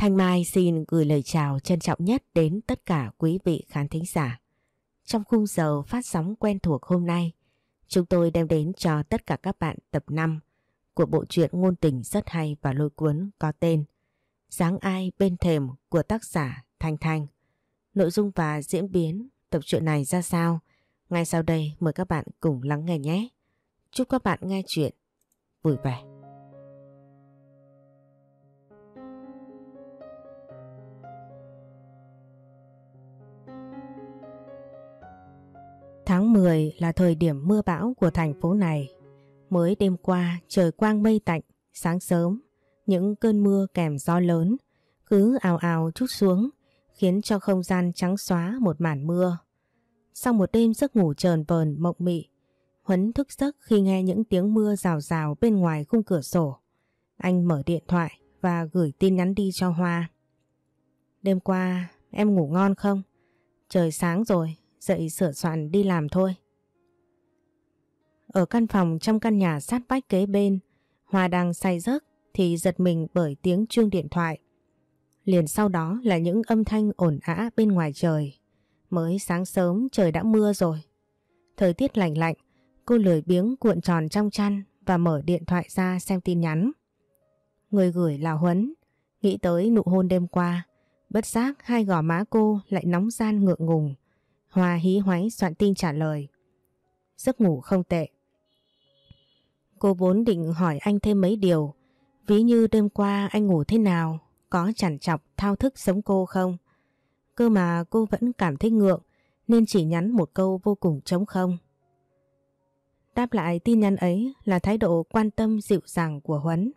Thanh Mai xin gửi lời chào trân trọng nhất đến tất cả quý vị khán thính giả. Trong khung giờ phát sóng quen thuộc hôm nay, chúng tôi đem đến cho tất cả các bạn tập 5 của bộ truyện ngôn tình rất hay và lôi cuốn có tên Sáng ai bên thềm của tác giả Thanh Thanh. Nội dung và diễn biến tập truyện này ra sao? Ngay sau đây mời các bạn cùng lắng nghe nhé. Chúc các bạn nghe chuyện vui vẻ. Tháng 10 là thời điểm mưa bão của thành phố này. Mới đêm qua trời quang mây tạnh, sáng sớm, những cơn mưa kèm gió lớn cứ ào ào chút xuống khiến cho không gian trắng xóa một màn mưa. Sau một đêm giấc ngủ trờn vờn mộng mị, Huấn thức giấc khi nghe những tiếng mưa rào rào bên ngoài khung cửa sổ. Anh mở điện thoại và gửi tin nhắn đi cho Hoa. Đêm qua em ngủ ngon không? Trời sáng rồi, dậy sửa soạn đi làm thôi. Ở căn phòng trong căn nhà sát vách kế bên, hòa đang say giấc thì giật mình bởi tiếng chuông điện thoại. Liền sau đó là những âm thanh ồn ã bên ngoài trời. Mới sáng sớm trời đã mưa rồi. Thời tiết lạnh lạnh, cô lười biếng cuộn tròn trong chăn và mở điện thoại ra xem tin nhắn. Người gửi là Huấn, nghĩ tới nụ hôn đêm qua, bất giác hai gò má cô lại nóng gian ngượng ngùng. Hoa hí hoáy soạn tin trả lời. Giấc ngủ không tệ. Cô vốn định hỏi anh thêm mấy điều, ví như đêm qua anh ngủ thế nào, có chằn chọc thao thức sống cô không? Cơ mà cô vẫn cảm thấy ngượng nên chỉ nhắn một câu vô cùng trống không. Đáp lại tin nhắn ấy là thái độ quan tâm dịu dàng của Huấn.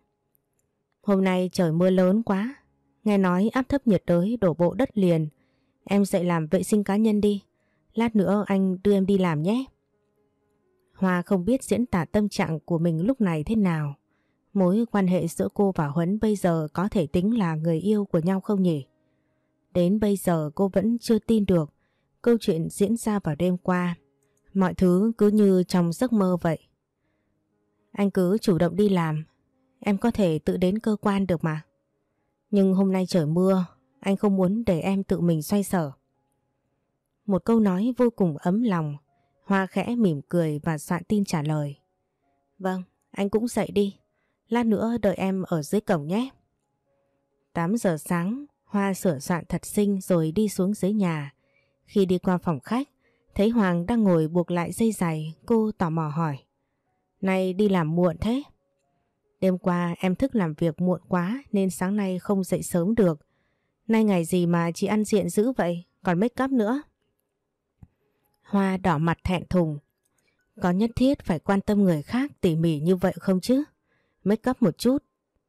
Hôm nay trời mưa lớn quá, nghe nói áp thấp nhiệt đới đổ bộ đất liền. Em dậy làm vệ sinh cá nhân đi, lát nữa anh đưa em đi làm nhé. Hoa không biết diễn tả tâm trạng của mình lúc này thế nào. Mối quan hệ giữa cô và Huấn bây giờ có thể tính là người yêu của nhau không nhỉ? Đến bây giờ cô vẫn chưa tin được câu chuyện diễn ra vào đêm qua. Mọi thứ cứ như trong giấc mơ vậy. Anh cứ chủ động đi làm, em có thể tự đến cơ quan được mà. Nhưng hôm nay trời mưa, anh không muốn để em tự mình xoay sở. Một câu nói vô cùng ấm lòng, Hoa khẽ mỉm cười và soạn tin trả lời. Vâng, anh cũng dậy đi, lát nữa đợi em ở dưới cổng nhé. 8 giờ sáng, Hoa sửa soạn thật xinh rồi đi xuống dưới nhà. Khi đi qua phòng khách, thấy Hoàng đang ngồi buộc lại dây giày, cô tò mò hỏi. Nay đi làm muộn thế? Đêm qua em thức làm việc muộn quá nên sáng nay không dậy sớm được. Nay ngày gì mà chị ăn diện dữ vậy, còn make up nữa. Hoa đỏ mặt thẹn thùng. Có nhất thiết phải quan tâm người khác tỉ mỉ như vậy không chứ? Make up một chút,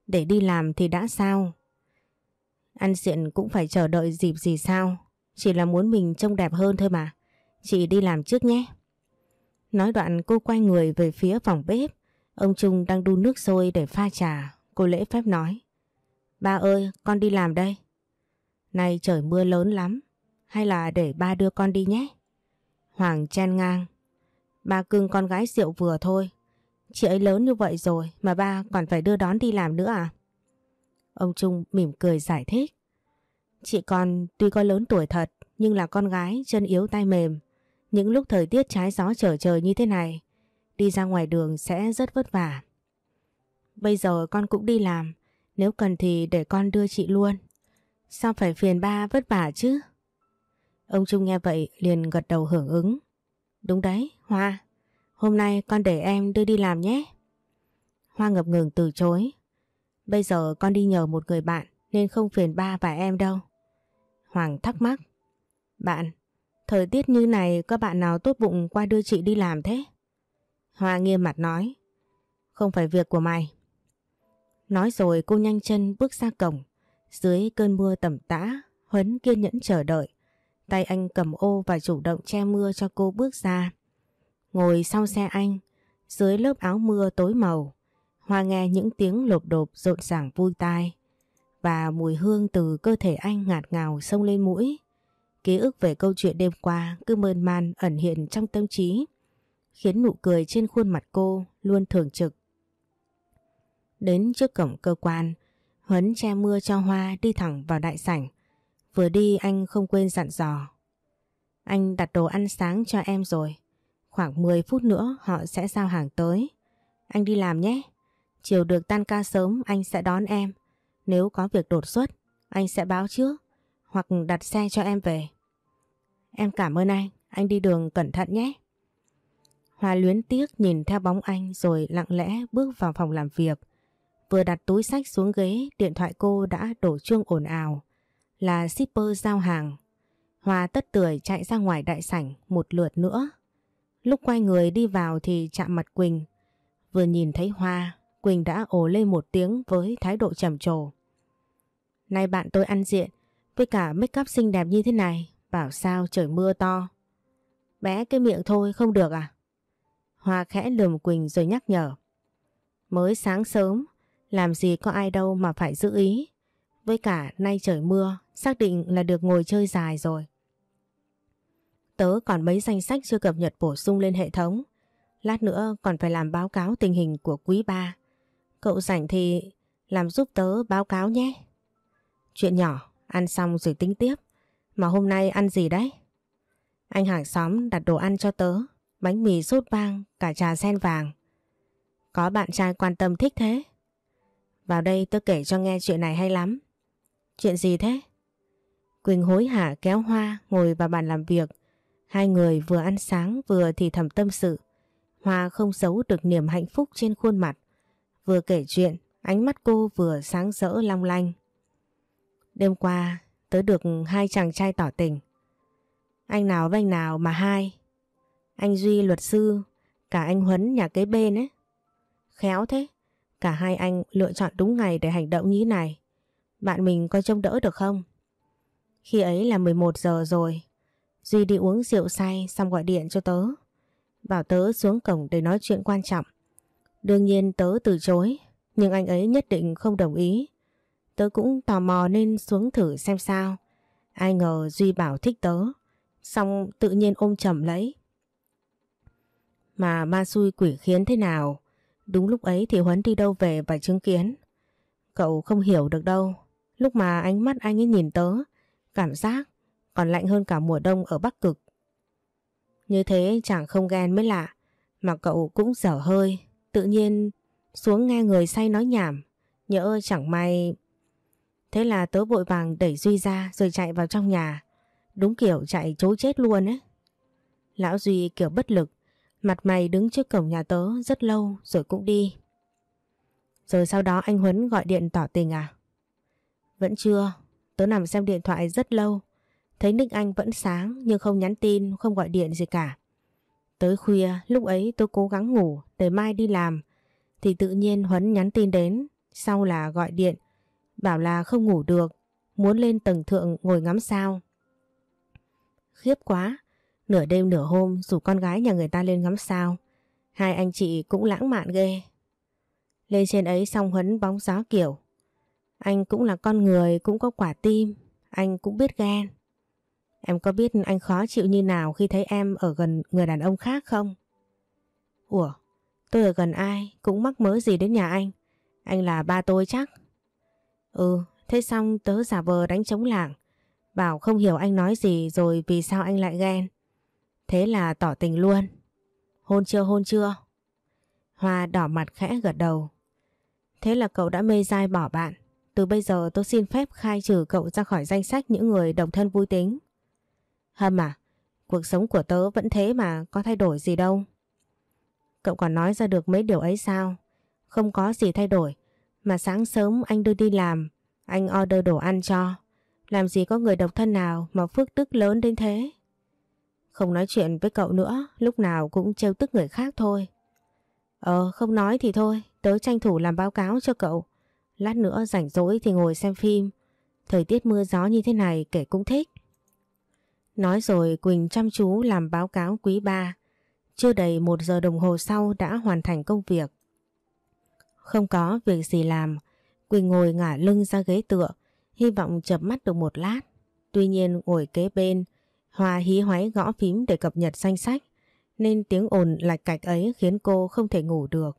để đi làm thì đã sao? Ăn diện cũng phải chờ đợi dịp gì sao? Chỉ là muốn mình trông đẹp hơn thôi mà. Chị đi làm trước nhé. Nói đoạn cô quay người về phía phòng bếp. Ông Trung đang đun nước sôi để pha trà. Cô lễ phép nói. Ba ơi, con đi làm đây. Này trời mưa lớn lắm. Hay là để ba đưa con đi nhé. Hoàng chen ngang. Ba cưng con gái rượu vừa thôi. Chị ấy lớn như vậy rồi mà ba còn phải đưa đón đi làm nữa à? Ông Trung mỉm cười giải thích. Chị con tuy có lớn tuổi thật, nhưng là con gái chân yếu tay mềm. Những lúc thời tiết trái gió trở trời như thế này, đi ra ngoài đường sẽ rất vất vả. Bây giờ con cũng đi làm, nếu cần thì để con đưa chị luôn. Sao phải phiền ba vất vả chứ? Ông Trung nghe vậy liền gật đầu hưởng ứng. Đúng đấy, Hoa. Hôm nay con để em đưa đi làm nhé. Hoa ngập ngừng từ chối. Bây giờ con đi nhờ một người bạn nên không phiền ba và em đâu. Hoàng thắc mắc. Bạn, thời tiết như này có bạn nào tốt bụng qua đưa chị đi làm thế? Hoa nghiêm mặt nói. Không phải việc của mày. Nói rồi cô nhanh chân bước ra cổng. Dưới cơn mưa tầm tã, Huấn kiên nhẫn chờ đợi. Tay anh cầm ô và chủ động che mưa cho cô bước ra. Ngồi sau xe anh, dưới lớp áo mưa tối màu, Hoa nghe những tiếng lộp đột rộn ràng vui tai và mùi hương từ cơ thể anh ngạt ngào sông lên mũi. Ký ức về câu chuyện đêm qua cứ mơn man ẩn hiện trong tâm trí, khiến nụ cười trên khuôn mặt cô luôn thường trực. Đến trước cổng cơ quan, Huấn che mưa cho Hoa đi thẳng vào đại sảnh. Vừa đi anh không quên dặn dò. Anh đặt đồ ăn sáng cho em rồi. Khoảng 10 phút nữa họ sẽ giao hàng tới. Anh đi làm nhé. Chiều được tan ca sớm anh sẽ đón em. Nếu có việc đột xuất, anh sẽ báo trước. Hoặc đặt xe cho em về. Em cảm ơn anh. Anh đi đường cẩn thận nhé. hòa luyến tiếc nhìn theo bóng anh rồi lặng lẽ bước vào phòng làm việc. Vừa đặt túi sách xuống ghế, điện thoại cô đã đổ chuông ồn ào. Là shipper giao hàng. Hoa tất tưởi chạy ra ngoài đại sảnh một lượt nữa. Lúc quay người đi vào thì chạm mặt Quỳnh. Vừa nhìn thấy Hoa, Quỳnh đã ồ lên một tiếng với thái độ trầm trồ. Nay bạn tôi ăn diện, với cả make up xinh đẹp như thế này, bảo sao trời mưa to. Bé cái miệng thôi không được à? Hoa khẽ lườm Quỳnh rồi nhắc nhở. Mới sáng sớm, làm gì có ai đâu mà phải giữ ý. Với cả nay trời mưa, xác định là được ngồi chơi dài rồi. Tớ còn mấy danh sách chưa cập nhật bổ sung lên hệ thống. Lát nữa còn phải làm báo cáo tình hình của quý ba. Cậu rảnh thì làm giúp tớ báo cáo nhé. Chuyện nhỏ, ăn xong rồi tính tiếp. Mà hôm nay ăn gì đấy? Anh hàng xóm đặt đồ ăn cho tớ. Bánh mì sốt vang, cả trà sen vàng. Có bạn trai quan tâm thích thế. Vào đây tớ kể cho nghe chuyện này hay lắm. Chuyện gì thế? Quỳnh hối hả kéo Hoa ngồi vào bàn làm việc. Hai người vừa ăn sáng vừa thì thầm tâm sự. Hoa không giấu được niềm hạnh phúc trên khuôn mặt. Vừa kể chuyện, ánh mắt cô vừa sáng rỡ long lanh. Đêm qua, tớ được hai chàng trai tỏ tình. Anh nào với anh nào mà hai? Anh Duy luật sư, cả anh Huấn nhà kế bên ấy. Khéo thế, cả hai anh lựa chọn đúng ngày để hành động như này. Bạn mình có trông đỡ được không? Khi ấy là 11 giờ rồi. Duy đi uống rượu say xong gọi điện cho tớ. Bảo tớ xuống cổng để nói chuyện quan trọng. Đương nhiên tớ từ chối, nhưng anh ấy nhất định không đồng ý. Tớ cũng tò mò nên xuống thử xem sao. Ai ngờ Duy bảo thích tớ, xong tự nhiên ôm chầm lấy. Mà ma xui quỷ khiến thế nào? Đúng lúc ấy thì Huấn đi đâu về và chứng kiến. Cậu không hiểu được đâu. Lúc mà ánh mắt anh ấy nhìn tớ, cảm giác còn lạnh hơn cả mùa đông ở Bắc Cực. Như thế chẳng không ghen mới lạ, mà cậu cũng dở hơi, tự nhiên xuống nghe người say nói nhảm, nhỡ chẳng may... Thế là tớ vội vàng đẩy Duy ra rồi chạy vào trong nhà, đúng kiểu chạy chối chết luôn ấy. Lão Duy kiểu bất lực, mặt mày đứng trước cổng nhà tớ rất lâu rồi cũng đi. Rồi sau đó anh Huấn gọi điện tỏ tình à? Vẫn chưa, tớ nằm xem điện thoại rất lâu. Thấy nick anh vẫn sáng nhưng không nhắn tin, không gọi điện gì cả. Tới khuya, lúc ấy tôi cố gắng ngủ để mai đi làm. Thì tự nhiên Huấn nhắn tin đến, sau là gọi điện. Bảo là không ngủ được, muốn lên tầng thượng ngồi ngắm sao. Khiếp quá, nửa đêm nửa hôm rủ con gái nhà người ta lên ngắm sao. Hai anh chị cũng lãng mạn ghê. Lên trên ấy xong Huấn bóng gió kiểu. Anh cũng là con người, cũng có quả tim, anh cũng biết ghen. Em có biết anh khó chịu như nào khi thấy em ở gần người đàn ông khác không? Ủa, tôi ở gần ai cũng mắc mớ gì đến nhà anh. Anh là ba tôi chắc. Ừ, thế xong tớ giả vờ đánh chống lảng. Bảo không hiểu anh nói gì rồi vì sao anh lại ghen. Thế là tỏ tình luôn. Hôn chưa hôn chưa? Hoa đỏ mặt khẽ gật đầu. Thế là cậu đã mê dai bỏ bạn. Từ bây giờ tôi xin phép khai trừ cậu ra khỏi danh sách những người đồng thân vui tính. Hâm à, cuộc sống của tớ vẫn thế mà có thay đổi gì đâu. Cậu còn nói ra được mấy điều ấy sao? Không có gì thay đổi. Mà sáng sớm anh đưa đi làm, anh order đồ ăn cho. Làm gì có người độc thân nào mà phước đức lớn đến thế? Không nói chuyện với cậu nữa, lúc nào cũng trêu tức người khác thôi. Ờ, không nói thì thôi, tớ tranh thủ làm báo cáo cho cậu. Lát nữa rảnh rỗi thì ngồi xem phim. Thời tiết mưa gió như thế này kể cũng thích. Nói rồi Quỳnh chăm chú làm báo cáo quý ba. Chưa đầy một giờ đồng hồ sau đã hoàn thành công việc. Không có việc gì làm, Quỳnh ngồi ngả lưng ra ghế tựa, hy vọng chập mắt được một lát. Tuy nhiên ngồi kế bên, Hòa hí hoáy gõ phím để cập nhật danh sách, nên tiếng ồn lạch cạch ấy khiến cô không thể ngủ được.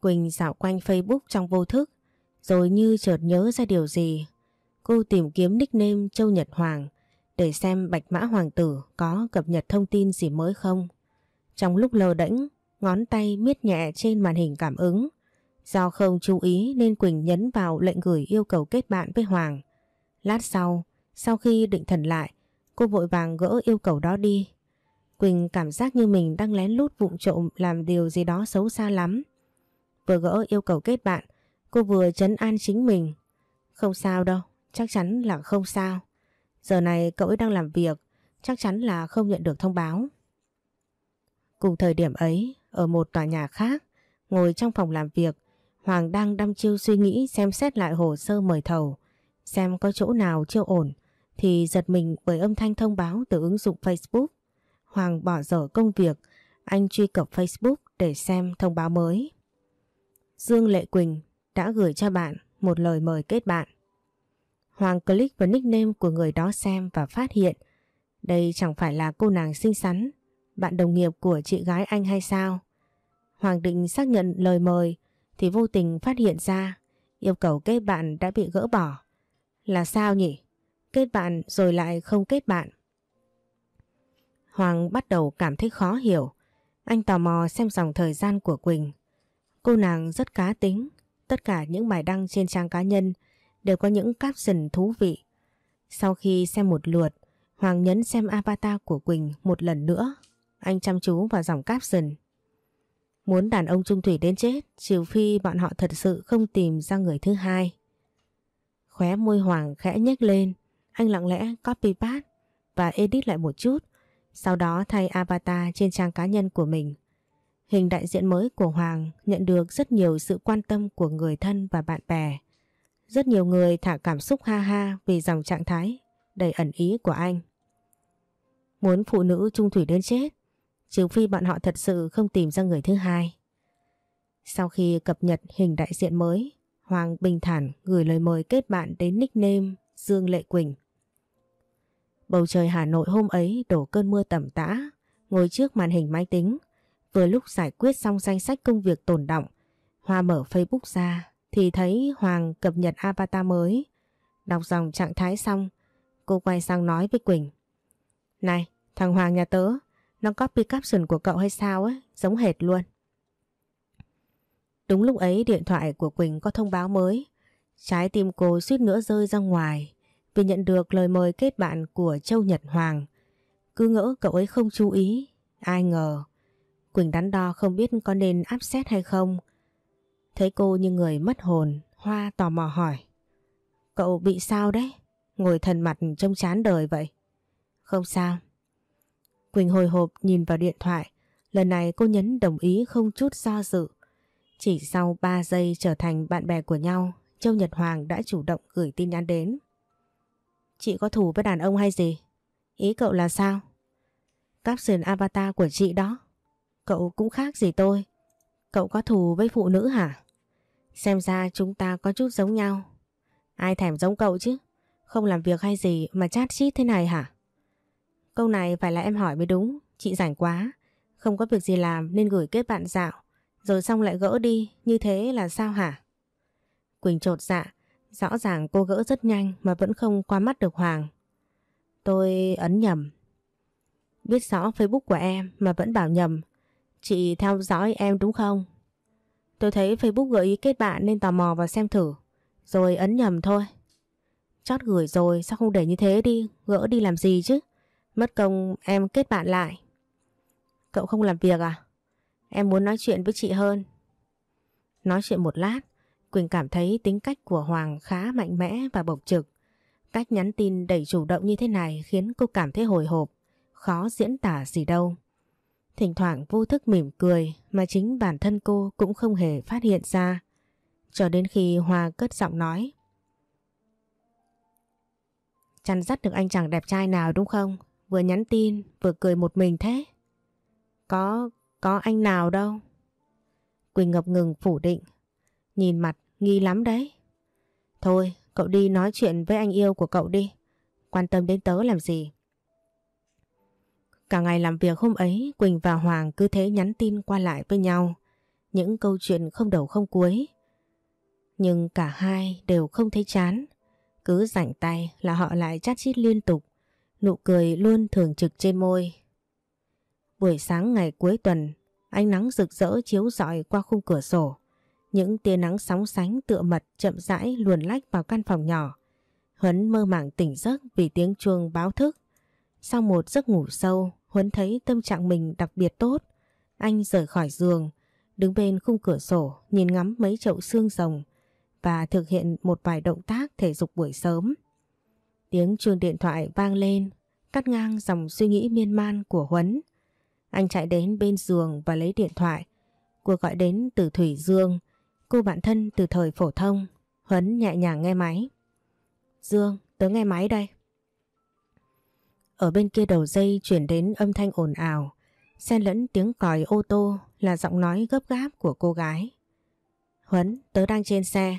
Quỳnh dạo quanh Facebook trong vô thức, rồi như chợt nhớ ra điều gì, cô tìm kiếm nickname Châu Nhật Hoàng để xem Bạch Mã Hoàng Tử có cập nhật thông tin gì mới không. Trong lúc lờ đễnh, ngón tay miết nhẹ trên màn hình cảm ứng. Do không chú ý nên Quỳnh nhấn vào lệnh gửi yêu cầu kết bạn với Hoàng. Lát sau, sau khi định thần lại, cô vội vàng gỡ yêu cầu đó đi. Quỳnh cảm giác như mình đang lén lút vụng trộm làm điều gì đó xấu xa lắm. Vừa gỡ yêu cầu kết bạn, cô vừa chấn an chính mình. Không sao đâu, chắc chắn là không sao. Giờ này cậu ấy đang làm việc, chắc chắn là không nhận được thông báo. Cùng thời điểm ấy, ở một tòa nhà khác, ngồi trong phòng làm việc, Hoàng đang đăm chiêu suy nghĩ xem xét lại hồ sơ mời thầu, xem có chỗ nào chưa ổn, thì giật mình bởi âm thanh thông báo từ ứng dụng Facebook. Hoàng bỏ dở công việc, anh truy cập Facebook để xem thông báo mới. Dương Lệ Quỳnh đã gửi cho bạn một lời mời kết bạn. Hoàng click vào nickname của người đó xem và phát hiện đây chẳng phải là cô nàng xinh xắn, bạn đồng nghiệp của chị gái anh hay sao? Hoàng định xác nhận lời mời thì vô tình phát hiện ra yêu cầu kết bạn đã bị gỡ bỏ. Là sao nhỉ? Kết bạn rồi lại không kết bạn. Hoàng bắt đầu cảm thấy khó hiểu. Anh tò mò xem dòng thời gian của Quỳnh. Cô nàng rất cá tính. Tất cả những bài đăng trên trang cá nhân đều có những caption thú vị. Sau khi xem một lượt, Hoàng nhấn xem avatar của Quỳnh một lần nữa. Anh chăm chú vào dòng caption. Muốn đàn ông trung thủy đến chết, trừ phi bọn họ thật sự không tìm ra người thứ hai. Khóe môi Hoàng khẽ nhếch lên, anh lặng lẽ copy paste và edit lại một chút, sau đó thay avatar trên trang cá nhân của mình. Hình đại diện mới của Hoàng nhận được rất nhiều sự quan tâm của người thân và bạn bè. Rất nhiều người thả cảm xúc ha ha vì dòng trạng thái đầy ẩn ý của anh. Muốn phụ nữ trung thủy đến chết, trừ phi bọn họ thật sự không tìm ra người thứ hai. Sau khi cập nhật hình đại diện mới, Hoàng bình thản gửi lời mời kết bạn đến nickname Dương Lệ Quỳnh. Bầu trời Hà Nội hôm ấy đổ cơn mưa tầm tã, ngồi trước màn hình máy tính. Vừa lúc giải quyết xong danh sách công việc tồn động, Hoa mở Facebook ra thì thấy Hoàng cập nhật avatar mới. Đọc dòng trạng thái xong, cô quay sang nói với Quỳnh. Này, thằng Hoàng nhà tớ, nó copy caption của cậu hay sao ấy, giống hệt luôn. Đúng lúc ấy điện thoại của Quỳnh có thông báo mới. Trái tim cô suýt nữa rơi ra ngoài vì nhận được lời mời kết bạn của Châu Nhật Hoàng. Cứ ngỡ cậu ấy không chú ý, ai ngờ. Quỳnh đắn đo không biết có nên áp xét hay không. Thấy cô như người mất hồn, Hoa tò mò hỏi. Cậu bị sao đấy? Ngồi thần mặt trông chán đời vậy. Không sao. Quỳnh hồi hộp nhìn vào điện thoại. Lần này cô nhấn đồng ý không chút do dự. Chỉ sau 3 giây trở thành bạn bè của nhau, Châu Nhật Hoàng đã chủ động gửi tin nhắn đến. Chị có thù với đàn ông hay gì? Ý cậu là sao? Caption avatar của chị đó. Cậu cũng khác gì tôi. Cậu có thù với phụ nữ hả? Xem ra chúng ta có chút giống nhau. Ai thèm giống cậu chứ? Không làm việc hay gì mà chát chít thế này hả? Câu này phải là em hỏi mới đúng. Chị rảnh quá. Không có việc gì làm nên gửi kết bạn dạo. Rồi xong lại gỡ đi. Như thế là sao hả? Quỳnh trột dạ. Rõ ràng cô gỡ rất nhanh mà vẫn không qua mắt được Hoàng. Tôi ấn nhầm. Biết rõ Facebook của em mà vẫn bảo nhầm. Chị theo dõi em đúng không? Tôi thấy Facebook gợi ý kết bạn nên tò mò vào xem thử. Rồi ấn nhầm thôi. Chót gửi rồi sao không để như thế đi, gỡ đi làm gì chứ? Mất công em kết bạn lại. Cậu không làm việc à? Em muốn nói chuyện với chị hơn. Nói chuyện một lát, Quỳnh cảm thấy tính cách của Hoàng khá mạnh mẽ và bộc trực. Cách nhắn tin đầy chủ động như thế này khiến cô cảm thấy hồi hộp, khó diễn tả gì đâu. Thỉnh thoảng vô thức mỉm cười mà chính bản thân cô cũng không hề phát hiện ra. Cho đến khi Hoa cất giọng nói. Chăn dắt được anh chàng đẹp trai nào đúng không? Vừa nhắn tin vừa cười một mình thế. Có, có anh nào đâu. Quỳnh ngập ngừng phủ định. Nhìn mặt nghi lắm đấy. Thôi, cậu đi nói chuyện với anh yêu của cậu đi. Quan tâm đến tớ làm gì? Cả ngày làm việc hôm ấy, Quỳnh và Hoàng cứ thế nhắn tin qua lại với nhau. Những câu chuyện không đầu không cuối. Nhưng cả hai đều không thấy chán. Cứ rảnh tay là họ lại chát chít liên tục. Nụ cười luôn thường trực trên môi. Buổi sáng ngày cuối tuần, ánh nắng rực rỡ chiếu rọi qua khung cửa sổ. Những tia nắng sóng sánh tựa mật chậm rãi luồn lách vào căn phòng nhỏ. Huấn mơ màng tỉnh giấc vì tiếng chuông báo thức. Sau một giấc ngủ sâu, Huấn thấy tâm trạng mình đặc biệt tốt. Anh rời khỏi giường, đứng bên khung cửa sổ nhìn ngắm mấy chậu xương rồng và thực hiện một vài động tác thể dục buổi sớm. Tiếng chuông điện thoại vang lên, cắt ngang dòng suy nghĩ miên man của Huấn. Anh chạy đến bên giường và lấy điện thoại. Cuộc gọi đến từ Thủy Dương, cô bạn thân từ thời phổ thông. Huấn nhẹ nhàng nghe máy. Dương, tớ nghe máy đây. Ở bên kia đầu dây chuyển đến âm thanh ồn ào, xen lẫn tiếng còi ô tô là giọng nói gấp gáp của cô gái. Huấn, tớ đang trên xe,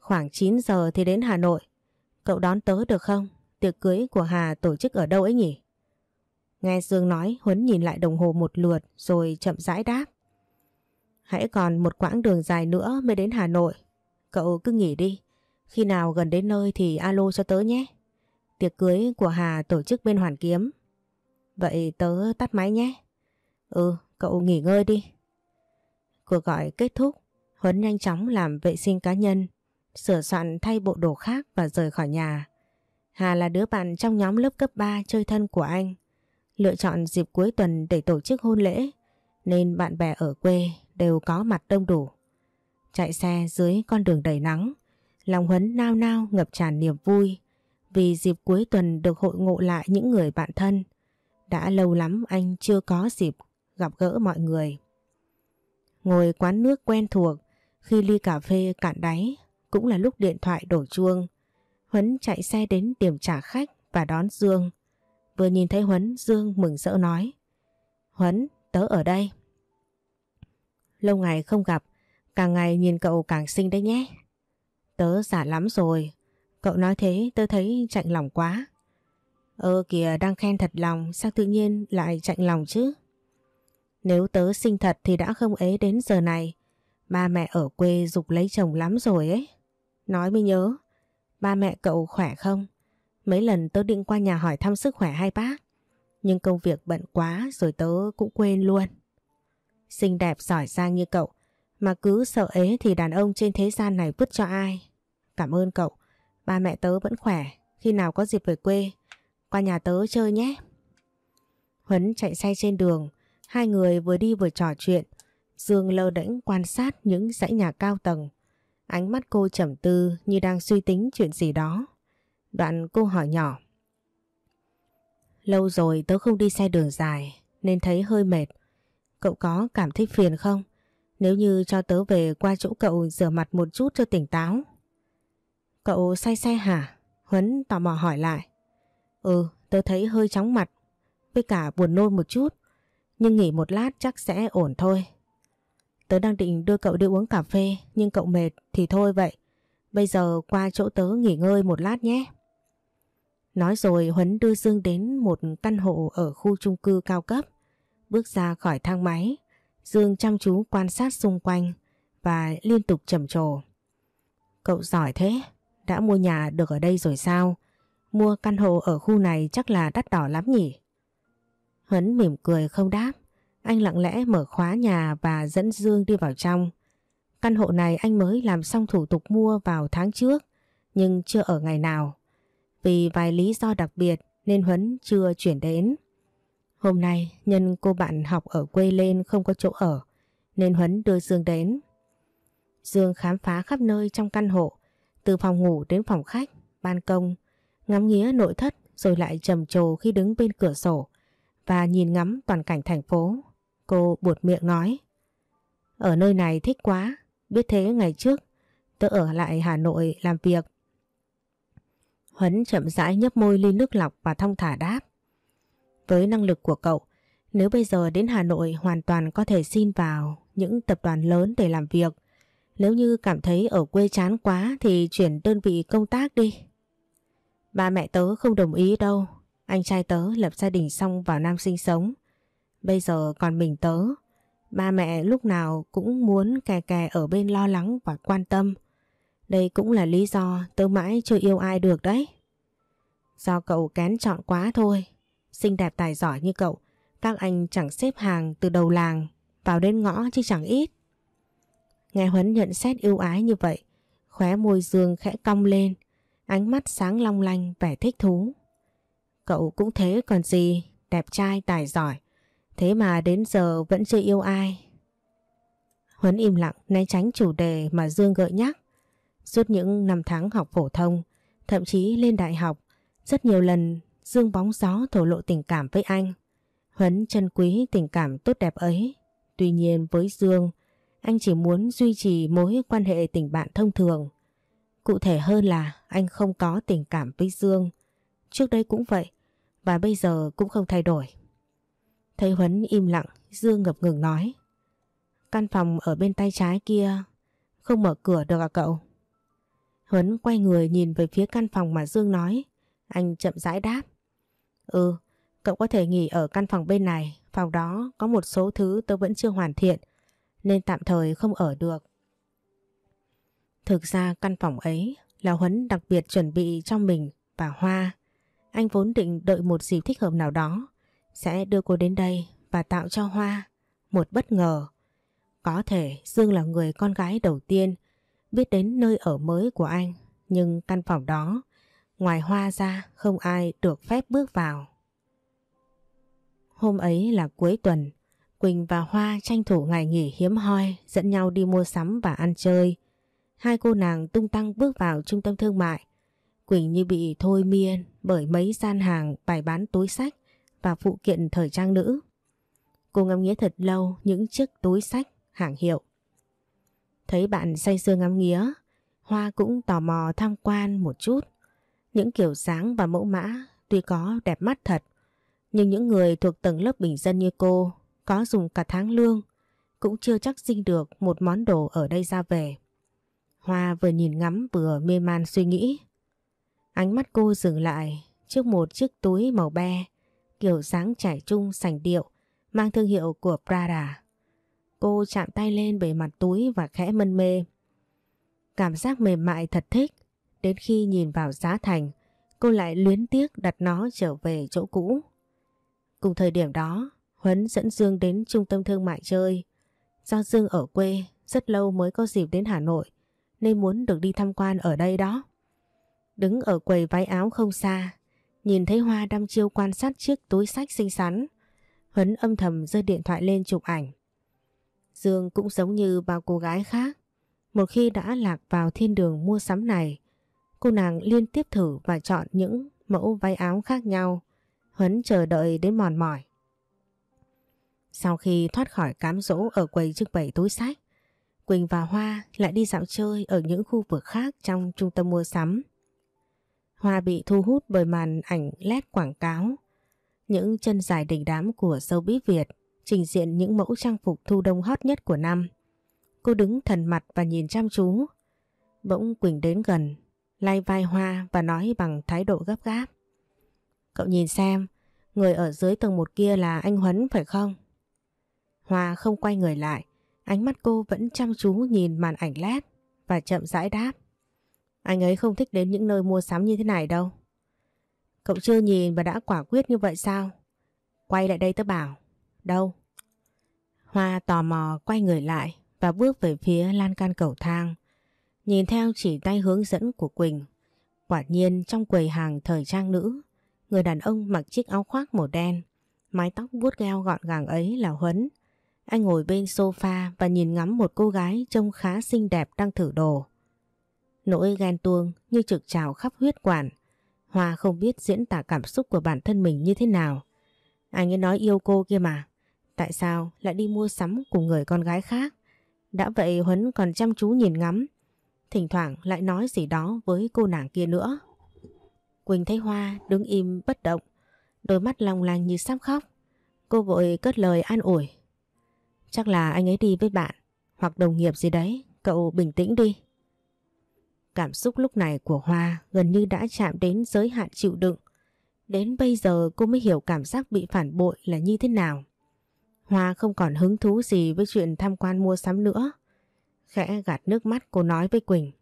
khoảng 9 giờ thì đến Hà Nội. Cậu đón tớ được không? Tiệc cưới của Hà tổ chức ở đâu ấy nhỉ? Nghe Dương nói Huấn nhìn lại đồng hồ một lượt rồi chậm rãi đáp. Hãy còn một quãng đường dài nữa mới đến Hà Nội. Cậu cứ nghỉ đi. Khi nào gần đến nơi thì alo cho tớ nhé. Tiệc cưới của Hà tổ chức bên Hoàn Kiếm. Vậy tớ tắt máy nhé. Ừ, cậu nghỉ ngơi đi. Cuộc gọi kết thúc, Huấn nhanh chóng làm vệ sinh cá nhân, sửa soạn thay bộ đồ khác và rời khỏi nhà. Hà là đứa bạn trong nhóm lớp cấp 3 chơi thân của anh. Lựa chọn dịp cuối tuần để tổ chức hôn lễ, nên bạn bè ở quê đều có mặt đông đủ. Chạy xe dưới con đường đầy nắng, lòng Huấn nao nao ngập tràn niềm vui vì dịp cuối tuần được hội ngộ lại những người bạn thân. Đã lâu lắm anh chưa có dịp gặp gỡ mọi người. Ngồi quán nước quen thuộc, khi ly cà phê cạn đáy, cũng là lúc điện thoại đổ chuông. Huấn chạy xe đến điểm trả khách và đón Dương. Vừa nhìn thấy Huấn, Dương mừng rỡ nói. Huấn, tớ ở đây. Lâu ngày không gặp, càng ngày nhìn cậu càng xinh đấy nhé. Tớ giả lắm rồi, cậu nói thế tớ thấy chạnh lòng quá. Ơ kìa đang khen thật lòng, sao tự nhiên lại chạnh lòng chứ? Nếu tớ sinh thật thì đã không ế đến giờ này. Ba mẹ ở quê dục lấy chồng lắm rồi ấy. Nói mới nhớ, ba mẹ cậu khỏe không? Mấy lần tớ định qua nhà hỏi thăm sức khỏe hai bác. Nhưng công việc bận quá rồi tớ cũng quên luôn. Xinh đẹp giỏi giang như cậu, mà cứ sợ ế thì đàn ông trên thế gian này vứt cho ai. Cảm ơn cậu, ba mẹ tớ vẫn khỏe, khi nào có dịp về quê, qua nhà tớ chơi nhé. Huấn chạy xe trên đường, hai người vừa đi vừa trò chuyện. Dương lơ đễnh quan sát những dãy nhà cao tầng. Ánh mắt cô trầm tư như đang suy tính chuyện gì đó. Đoạn cô hỏi nhỏ. Lâu rồi tớ không đi xe đường dài nên thấy hơi mệt. Cậu có cảm thấy phiền không? Nếu như cho tớ về qua chỗ cậu rửa mặt một chút cho tỉnh táo. Cậu say xe hả? Huấn tò mò hỏi lại. Ừ, tớ thấy hơi chóng mặt. Với cả buồn nôn một chút. Nhưng nghỉ một lát chắc sẽ ổn thôi. Tớ đang định đưa cậu đi uống cà phê nhưng cậu mệt thì thôi vậy. Bây giờ qua chỗ tớ nghỉ ngơi một lát nhé. Nói rồi Huấn đưa Dương đến một căn hộ ở khu chung cư cao cấp. Bước ra khỏi thang máy, Dương chăm chú quan sát xung quanh và liên tục trầm trồ. Cậu giỏi thế, đã mua nhà được ở đây rồi sao? Mua căn hộ ở khu này chắc là đắt đỏ lắm nhỉ? Huấn mỉm cười không đáp. Anh lặng lẽ mở khóa nhà và dẫn Dương đi vào trong. Căn hộ này anh mới làm xong thủ tục mua vào tháng trước, nhưng chưa ở ngày nào. Vì vài lý do đặc biệt nên Huấn chưa chuyển đến. Hôm nay nhân cô bạn học ở quê lên không có chỗ ở nên Huấn đưa Dương đến. Dương khám phá khắp nơi trong căn hộ, từ phòng ngủ đến phòng khách, ban công, ngắm nghía nội thất rồi lại trầm trồ khi đứng bên cửa sổ và nhìn ngắm toàn cảnh thành phố. Cô buột miệng nói Ở nơi này thích quá, biết thế ngày trước tớ ở lại Hà Nội làm việc Huấn chậm rãi nhấp môi ly nước lọc và thông thả đáp. Với năng lực của cậu, nếu bây giờ đến Hà Nội hoàn toàn có thể xin vào những tập đoàn lớn để làm việc. Nếu như cảm thấy ở quê chán quá thì chuyển đơn vị công tác đi. Ba mẹ tớ không đồng ý đâu. Anh trai tớ lập gia đình xong vào Nam sinh sống. Bây giờ còn mình tớ. Ba mẹ lúc nào cũng muốn kè kè ở bên lo lắng và quan tâm. Đây cũng là lý do tớ mãi chưa yêu ai được đấy. Do cậu kén chọn quá thôi. Xinh đẹp tài giỏi như cậu, các anh chẳng xếp hàng từ đầu làng vào đến ngõ chứ chẳng ít. Nghe Huấn nhận xét ưu ái như vậy, khóe môi Dương khẽ cong lên, ánh mắt sáng long lanh vẻ thích thú. Cậu cũng thế còn gì, đẹp trai tài giỏi, thế mà đến giờ vẫn chưa yêu ai. Huấn im lặng né tránh chủ đề mà Dương gợi nhắc. Suốt những năm tháng học phổ thông, thậm chí lên đại học, rất nhiều lần Dương bóng gió thổ lộ tình cảm với anh. Huấn trân quý tình cảm tốt đẹp ấy. Tuy nhiên với Dương, anh chỉ muốn duy trì mối quan hệ tình bạn thông thường. Cụ thể hơn là anh không có tình cảm với Dương. Trước đây cũng vậy, và bây giờ cũng không thay đổi. Thấy Huấn im lặng, Dương ngập ngừng nói. Căn phòng ở bên tay trái kia không mở cửa được à cậu? Huấn quay người nhìn về phía căn phòng mà Dương nói. Anh chậm rãi đáp. Ừ, cậu có thể nghỉ ở căn phòng bên này. Phòng đó có một số thứ tôi vẫn chưa hoàn thiện nên tạm thời không ở được. Thực ra căn phòng ấy là Huấn đặc biệt chuẩn bị cho mình và Hoa. Anh vốn định đợi một dịp thích hợp nào đó, sẽ đưa cô đến đây và tạo cho Hoa một bất ngờ. Có thể Dương là người con gái đầu tiên biết đến nơi ở mới của anh, nhưng căn phòng đó, ngoài Hoa ra không ai được phép bước vào. Hôm ấy là cuối tuần Quỳnh và Hoa tranh thủ ngày nghỉ hiếm hoi dẫn nhau đi mua sắm và ăn chơi. Hai cô nàng tung tăng bước vào trung tâm thương mại. Quỳnh như bị thôi miên bởi mấy gian hàng bày bán túi sách và phụ kiện thời trang nữ. Cô ngắm nghía thật lâu những chiếc túi sách hàng hiệu. Thấy bạn say sưa ngắm nghía, Hoa cũng tò mò tham quan một chút. Những kiểu dáng và mẫu mã tuy có đẹp mắt thật, nhưng những người thuộc tầng lớp bình dân như cô có dùng cả tháng lương cũng chưa chắc sinh được một món đồ ở đây ra về. Hoa vừa nhìn ngắm vừa mê man suy nghĩ. Ánh mắt cô dừng lại trước một chiếc túi màu be kiểu dáng trải trung sành điệu mang thương hiệu của Prada. Cô chạm tay lên bề mặt túi và khẽ mân mê. Cảm giác mềm mại thật thích. Đến khi nhìn vào giá thành, cô lại luyến tiếc đặt nó trở về chỗ cũ. Cùng thời điểm đó, Huấn dẫn Dương đến trung tâm thương mại chơi. Do Dương ở quê, rất lâu mới có dịp đến Hà Nội, nên muốn được đi tham quan ở đây đó. Đứng ở quầy váy áo không xa, nhìn thấy Hoa đăm chiêu quan sát chiếc túi sách xinh xắn. Huấn âm thầm giơ điện thoại lên chụp ảnh. Dương cũng giống như bao cô gái khác. Một khi đã lạc vào thiên đường mua sắm này, cô nàng liên tiếp thử và chọn những mẫu váy áo khác nhau. Huấn chờ đợi đến mòn mỏi. Sau khi thoát khỏi cám dỗ ở quầy trưng bày túi sách, Quỳnh và Hoa lại đi dạo chơi ở những khu vực khác trong trung tâm mua sắm. Hoa bị thu hút bởi màn ảnh led quảng cáo, những chân dài đỉnh đám của showbiz Việt trình diện những mẫu trang phục thu đông hot nhất của năm. Cô đứng thần mặt và nhìn chăm chú. Bỗng Quỳnh đến gần, lay vai Hoa và nói bằng thái độ gấp gáp. Cậu nhìn xem, người ở dưới tầng một kia là anh Huấn phải không? Hoa không quay người lại, ánh mắt cô vẫn chăm chú nhìn màn ảnh led và chậm rãi đáp. Anh ấy không thích đến những nơi mua sắm như thế này đâu. Cậu chưa nhìn và đã quả quyết như vậy sao? Quay lại đây tớ bảo. Đâu? Hoa tò mò quay người lại và bước về phía lan can cầu thang. Nhìn theo chỉ tay hướng dẫn của Quỳnh. Quả nhiên trong quầy hàng thời trang nữ, người đàn ông mặc chiếc áo khoác màu đen, mái tóc vuốt gheo gọn gàng ấy là Huấn. Anh ngồi bên sofa và nhìn ngắm một cô gái trông khá xinh đẹp đang thử đồ. Nỗi ghen tuông như trực trào khắp huyết quản. Hoa không biết diễn tả cảm xúc của bản thân mình như thế nào. Anh ấy nói yêu cô kia mà. Tại sao lại đi mua sắm cùng người con gái khác? Đã vậy Huấn còn chăm chú nhìn ngắm. Thỉnh thoảng lại nói gì đó với cô nàng kia nữa. Quỳnh thấy Hoa đứng im bất động. Đôi mắt long lanh như sắp khóc. Cô vội cất lời an ủi. Chắc là anh ấy đi với bạn hoặc đồng nghiệp gì đấy, cậu bình tĩnh đi. Cảm xúc lúc này của Hoa gần như đã chạm đến giới hạn chịu đựng. Đến bây giờ cô mới hiểu cảm giác bị phản bội là như thế nào. Hoa không còn hứng thú gì với chuyện tham quan mua sắm nữa. Khẽ gạt nước mắt cô nói với Quỳnh.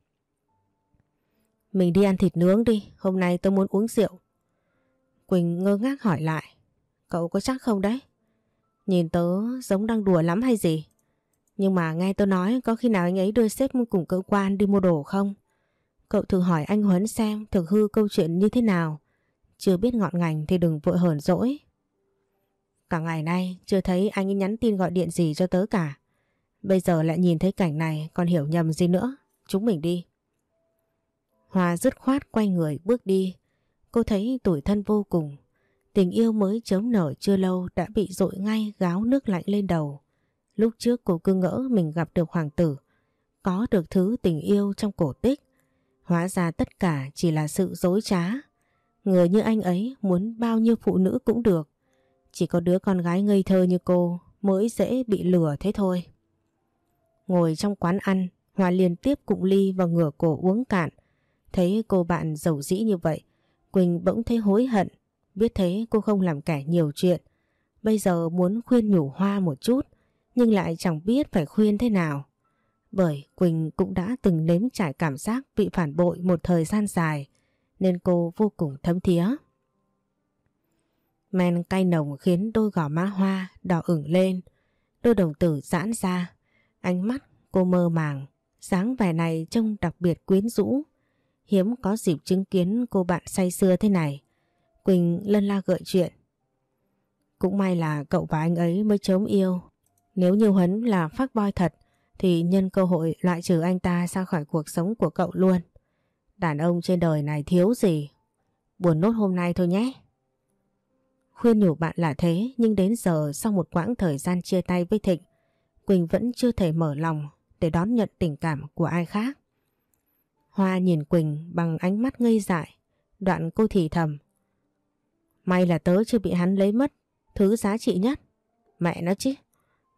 Mình đi ăn thịt nướng đi, hôm nay tôi muốn uống rượu. Quỳnh ngơ ngác hỏi lại. Cậu có chắc không đấy? Nhìn tớ giống đang đùa lắm hay gì? Nhưng mà nghe tớ nói có khi nào anh ấy đưa sếp cùng cơ quan đi mua đồ không? Cậu thử hỏi anh Huấn xem thực hư câu chuyện như thế nào. Chưa biết ngọn ngành thì đừng vội hờn dỗi. Cả ngày nay chưa thấy anh ấy nhắn tin gọi điện gì cho tớ cả. Bây giờ lại nhìn thấy cảnh này còn hiểu nhầm gì nữa. Chúng mình đi. Hòa dứt khoát quay người bước đi. Cô thấy tuổi thân vô cùng. Tình yêu mới chống nở chưa lâu đã bị dội ngay gáo nước lạnh lên đầu. Lúc trước cô cứ ngỡ mình gặp được hoàng tử. Có được thứ tình yêu trong cổ tích. Hóa ra tất cả chỉ là sự dối trá. Người như anh ấy muốn bao nhiêu phụ nữ cũng được. Chỉ có đứa con gái ngây thơ như cô mới dễ bị lừa thế thôi. Ngồi trong quán ăn, Hòa liên tiếp cụng ly và ngửa cổ uống cạn. Thấy cô bạn giàu dĩ như vậy, Quỳnh bỗng thấy hối hận. Biết thế cô không làm kẻ nhiều chuyện. Bây giờ muốn khuyên nhủ Hoa một chút, nhưng lại chẳng biết phải khuyên thế nào. Bởi Quỳnh cũng đã từng nếm trải cảm giác bị phản bội một thời gian dài, nên cô vô cùng thấm thía. Men cay nồng khiến đôi gò má hoa đỏ ửng lên, đôi đồng tử giãn ra, ánh mắt cô mơ màng, dáng vẻ này trông đặc biệt quyến rũ. Hiếm có dịp chứng kiến cô bạn say sưa thế này. Quỳnh lân la gợi chuyện. Cũng may là cậu và anh ấy mới chớm yêu. Nếu như Huấn là phát boy thật thì nhân cơ hội loại trừ anh ta ra khỏi cuộc sống của cậu luôn. Đàn ông trên đời này thiếu gì. Buồn nốt hôm nay thôi nhé. Khuyên nhủ bạn là thế nhưng đến giờ sau một quãng thời gian chia tay với Thịnh Quỳnh vẫn chưa thể mở lòng để đón nhận tình cảm của ai khác. Hoa nhìn Quỳnh bằng ánh mắt ngây dại, đoạn cô thì thầm. May là tớ chưa bị hắn lấy mất, thứ giá trị nhất. Mẹ nó chứ,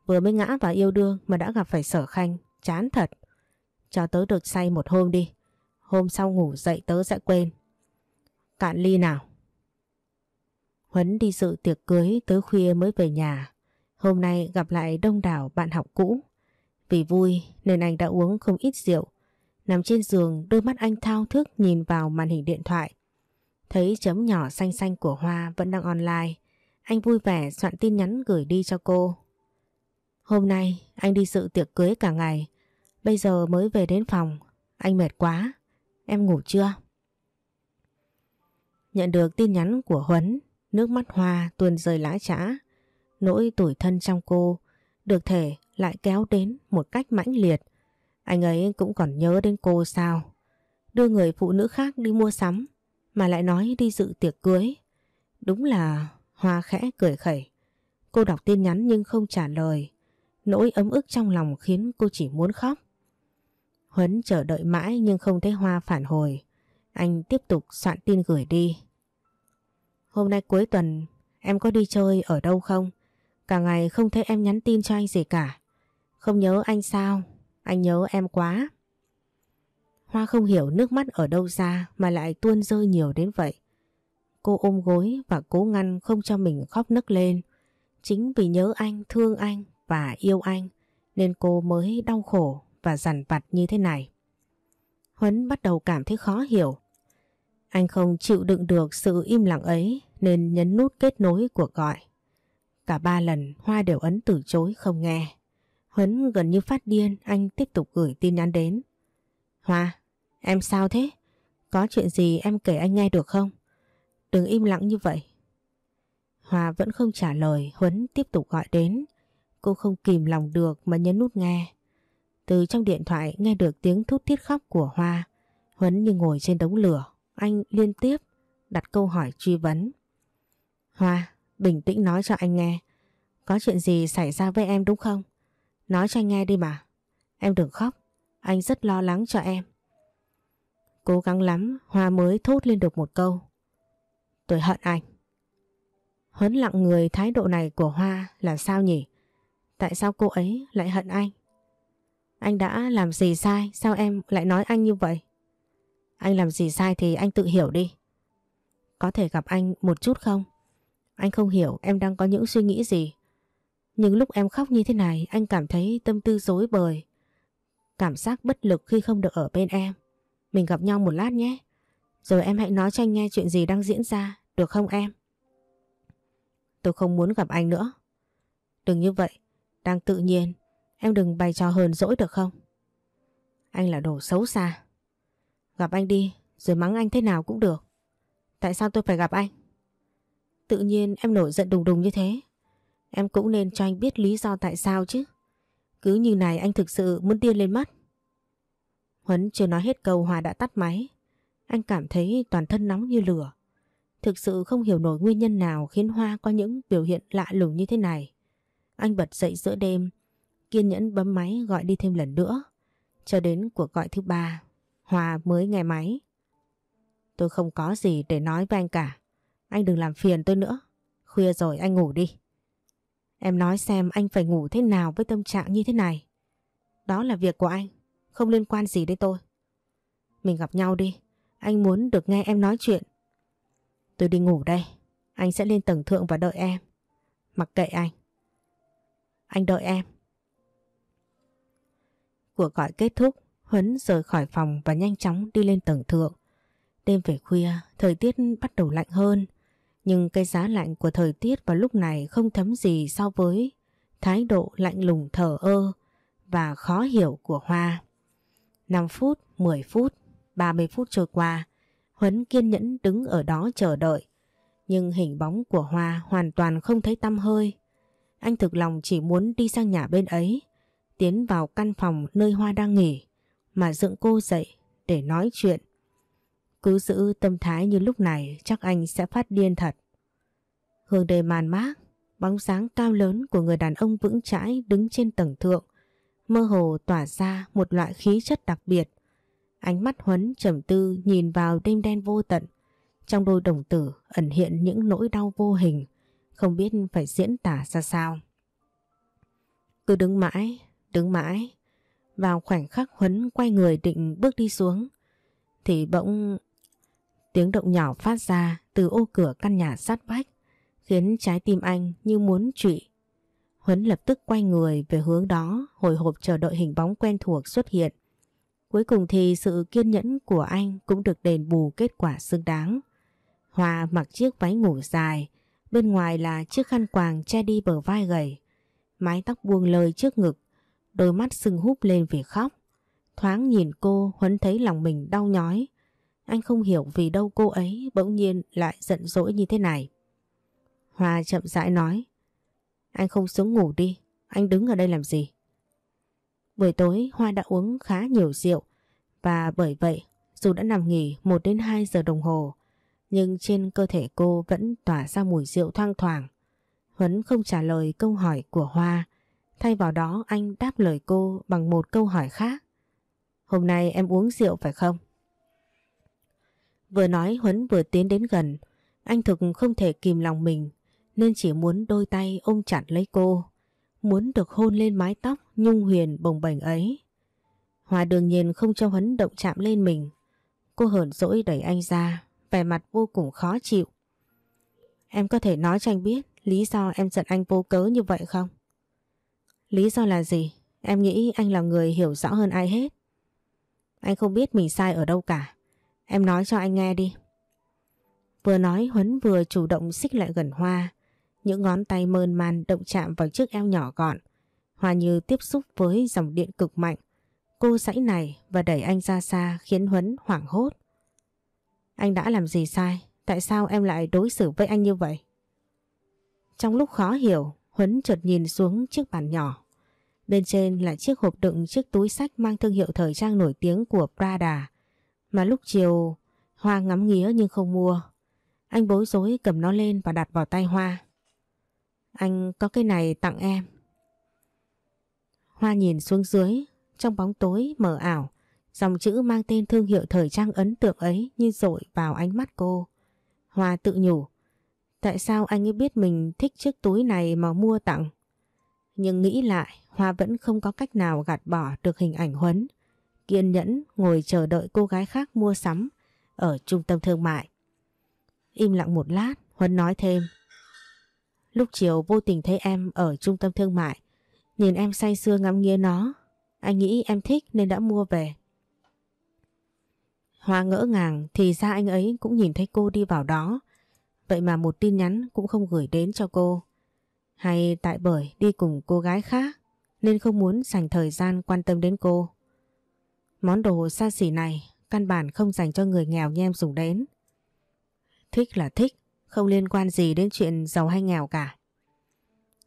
vừa mới ngã vào yêu đương mà đã gặp phải sở khanh, chán thật. Cho tớ được say một hôm đi, hôm sau ngủ dậy tớ sẽ quên. Cạn ly nào. Huấn đi dự tiệc cưới tới khuya mới về nhà. Hôm nay gặp lại đông đảo bạn học cũ. Vì vui nên anh đã uống không ít rượu. Nằm trên giường đôi mắt anh thao thức nhìn vào màn hình điện thoại. Thấy chấm nhỏ xanh xanh của Hoa vẫn đang online. Anh vui vẻ soạn tin nhắn gửi đi cho cô. Hôm nay anh đi dự tiệc cưới cả ngày. Bây giờ mới về đến phòng. Anh mệt quá. Em ngủ chưa? Nhận được tin nhắn của Huấn, nước mắt Hoa tuôn rơi lã trã. Nỗi tủi thân trong cô được thể lại kéo đến một cách mãnh liệt. Anh ấy cũng còn nhớ đến cô sao? Đưa người phụ nữ khác đi mua sắm mà lại nói đi dự tiệc cưới. Đúng là Hoa khẽ cười khẩy. Cô đọc tin nhắn nhưng không trả lời. Nỗi ấm ức trong lòng khiến cô chỉ muốn khóc. Huấn chờ đợi mãi nhưng không thấy Hoa phản hồi. Anh tiếp tục soạn tin gửi đi. Hôm nay cuối tuần, em có đi chơi ở đâu không? Cả ngày không thấy em nhắn tin cho anh gì cả. Không nhớ anh sao? Anh nhớ em quá. Hoa không hiểu nước mắt ở đâu ra mà lại tuôn rơi nhiều đến vậy. Cô ôm gối và cố ngăn không cho mình khóc nức lên. Chính vì nhớ anh, thương anh và yêu anh nên cô mới đau khổ và dằn vặt như thế này. Huấn bắt đầu cảm thấy khó hiểu. Anh không chịu đựng được sự im lặng ấy nên nhấn nút kết nối cuộc gọi. Cả ba lần Hoa đều ấn từ chối không nghe. Huấn gần như phát điên anh tiếp tục gửi tin nhắn đến. Hòa, em sao thế? Có chuyện gì em kể anh nghe được không? Đừng im lặng như vậy. Hòa vẫn không trả lời, Huấn tiếp tục gọi đến. Cô không kìm lòng được mà nhấn nút nghe. Từ trong điện thoại nghe được tiếng thút thiết khóc của Hoa. Huấn như ngồi trên đống lửa, anh liên tiếp đặt câu hỏi truy vấn. Hoa, bình tĩnh nói cho anh nghe. Có chuyện gì xảy ra với em đúng không? Nói cho anh nghe đi mà. Em đừng khóc, anh rất lo lắng cho em. Cố gắng lắm, Hoa mới thốt lên được một câu. Tôi hận anh. Huấn lặng người thái độ này của Hoa là sao nhỉ? Tại sao cô ấy lại hận anh? Anh đã làm gì sai, sao em lại nói anh như vậy? Anh làm gì sai thì anh tự hiểu đi. Có thể gặp anh một chút không? Anh không hiểu em đang có những suy nghĩ gì. Nhưng lúc em khóc như thế này anh cảm thấy tâm tư dối bời. Cảm giác bất lực khi không được ở bên em. Mình gặp nhau một lát nhé. Rồi em hãy nói cho anh nghe chuyện gì đang diễn ra, được không em? Tôi không muốn gặp anh nữa. Đừng như vậy, đang tự nhiên, em đừng bày trò hờn dỗi được không? Anh là đồ xấu xa. Gặp anh đi, rồi mắng anh thế nào cũng được. Tại sao tôi phải gặp anh? Tự nhiên em nổi giận đùng đùng như thế. Em cũng nên cho anh biết lý do tại sao chứ. Cứ như này anh thực sự muốn điên lên mất. Huấn chưa nói hết câu Hòa đã tắt máy. Anh cảm thấy toàn thân nóng như lửa. Thực sự không hiểu nổi nguyên nhân nào khiến Hoa có những biểu hiện lạ lùng như thế này. Anh bật dậy giữa đêm, kiên nhẫn bấm máy gọi đi thêm lần nữa. Cho đến cuộc gọi thứ ba, Hoa mới nghe máy. Tôi không có gì để nói với anh cả. Anh đừng làm phiền tôi nữa. Khuya rồi anh ngủ đi. Em nói xem anh phải ngủ thế nào với tâm trạng như thế này. Đó là việc của anh, không liên quan gì đến tôi. Mình gặp nhau đi, anh muốn được nghe em nói chuyện. Tôi đi ngủ đây, anh sẽ lên tầng thượng và đợi em. Mặc kệ anh. Anh đợi em. Cuộc gọi kết thúc, Huấn rời khỏi phòng và nhanh chóng đi lên tầng thượng. Đêm về khuya, thời tiết bắt đầu lạnh hơn. Nhưng cái giá lạnh của thời tiết vào lúc này không thấm gì so với thái độ lạnh lùng thở ơ và khó hiểu của Hoa. 5 phút, 10 phút, 30 phút trôi qua, Huấn kiên nhẫn đứng ở đó chờ đợi. Nhưng hình bóng của Hoa hoàn toàn không thấy tâm hơi. Anh thực lòng chỉ muốn đi sang nhà bên ấy, tiến vào căn phòng nơi Hoa đang nghỉ, mà dựng cô dậy để nói chuyện. Cứ giữ tâm thái như lúc này chắc anh sẽ phát điên thật. Hương đầy màn mát, bóng sáng cao lớn của người đàn ông vững chãi đứng trên tầng thượng, mơ hồ tỏa ra một loại khí chất đặc biệt. Ánh mắt Huấn trầm tư nhìn vào đêm đen vô tận, trong đôi đồng tử ẩn hiện những nỗi đau vô hình, không biết phải diễn tả ra sao. Cứ đứng mãi, đứng mãi, vào khoảnh khắc Huấn quay người định bước đi xuống, thì bỗng Tiếng động nhỏ phát ra từ ô cửa căn nhà sát vách khiến trái tim anh như muốn trụy. Huấn lập tức quay người về hướng đó hồi hộp chờ đợi hình bóng quen thuộc xuất hiện. Cuối cùng thì sự kiên nhẫn của anh cũng được đền bù kết quả xứng đáng. Hòa mặc chiếc váy ngủ dài, bên ngoài là chiếc khăn quàng che đi bờ vai gầy. Mái tóc buông lơi trước ngực, đôi mắt sưng húp lên vì khóc. Thoáng nhìn cô Huấn thấy lòng mình đau nhói, anh không hiểu vì đâu cô ấy bỗng nhiên lại giận dỗi như thế này. Hoa chậm rãi nói. Anh không xuống ngủ đi, anh đứng ở đây làm gì? Buổi tối Hoa đã uống khá nhiều rượu và bởi vậy dù đã nằm nghỉ 1 đến 2 giờ đồng hồ nhưng trên cơ thể cô vẫn tỏa ra mùi rượu thoang thoảng. Huấn không trả lời câu hỏi của Hoa thay vào đó anh đáp lời cô bằng một câu hỏi khác. Hôm nay em uống rượu phải không? Vừa nói Huấn vừa tiến đến gần, anh thực không thể kìm lòng mình nên chỉ muốn đôi tay ôm chặt lấy cô, muốn được hôn lên mái tóc nhung huyền bồng bềnh ấy. Hòa đương nhiên không cho Huấn động chạm lên mình. Cô hờn dỗi đẩy anh ra, vẻ mặt vô cùng khó chịu. Em có thể nói cho anh biết lý do em giận anh vô cớ như vậy không? Lý do là gì? Em nghĩ anh là người hiểu rõ hơn ai hết. Anh không biết mình sai ở đâu cả. Em nói cho anh nghe đi. Vừa nói Huấn vừa chủ động xích lại gần Hoa. Những ngón tay mơn man động chạm vào chiếc eo nhỏ gọn. Hoa như tiếp xúc với dòng điện cực mạnh. Cô sãy này và đẩy anh ra xa khiến Huấn hoảng hốt. Anh đã làm gì sai? Tại sao em lại đối xử với anh như vậy? Trong lúc khó hiểu, Huấn chợt nhìn xuống chiếc bàn nhỏ. Bên trên là chiếc hộp đựng chiếc túi sách mang thương hiệu thời trang nổi tiếng của Prada. Mà lúc chiều Hoa ngắm nghía nhưng không mua. Anh bối rối cầm nó lên và đặt vào tay Hoa. Anh có cái này tặng em. Hoa nhìn xuống dưới, trong bóng tối mờ ảo, dòng chữ mang tên thương hiệu thời trang ấn tượng ấy như dội vào ánh mắt cô. Hoa tự nhủ, tại sao anh ấy biết mình thích chiếc túi này mà mua tặng? Nhưng nghĩ lại, Hoa vẫn không có cách nào gạt bỏ được hình ảnh Huấn kiên nhẫn ngồi chờ đợi cô gái khác mua sắm ở trung tâm thương mại. Im lặng một lát, Huân nói thêm. Lúc chiều vô tình thấy em ở trung tâm thương mại, nhìn em say sưa ngắm nghía nó. Anh nghĩ em thích nên đã mua về. Hoa ngỡ ngàng thì ra anh ấy cũng nhìn thấy cô đi vào đó. Vậy mà một tin nhắn cũng không gửi đến cho cô. Hay tại bởi đi cùng cô gái khác nên không muốn dành thời gian quan tâm đến cô. Món đồ xa xỉ này căn bản không dành cho người nghèo như em dùng đến. Thích là thích, không liên quan gì đến chuyện giàu hay nghèo cả.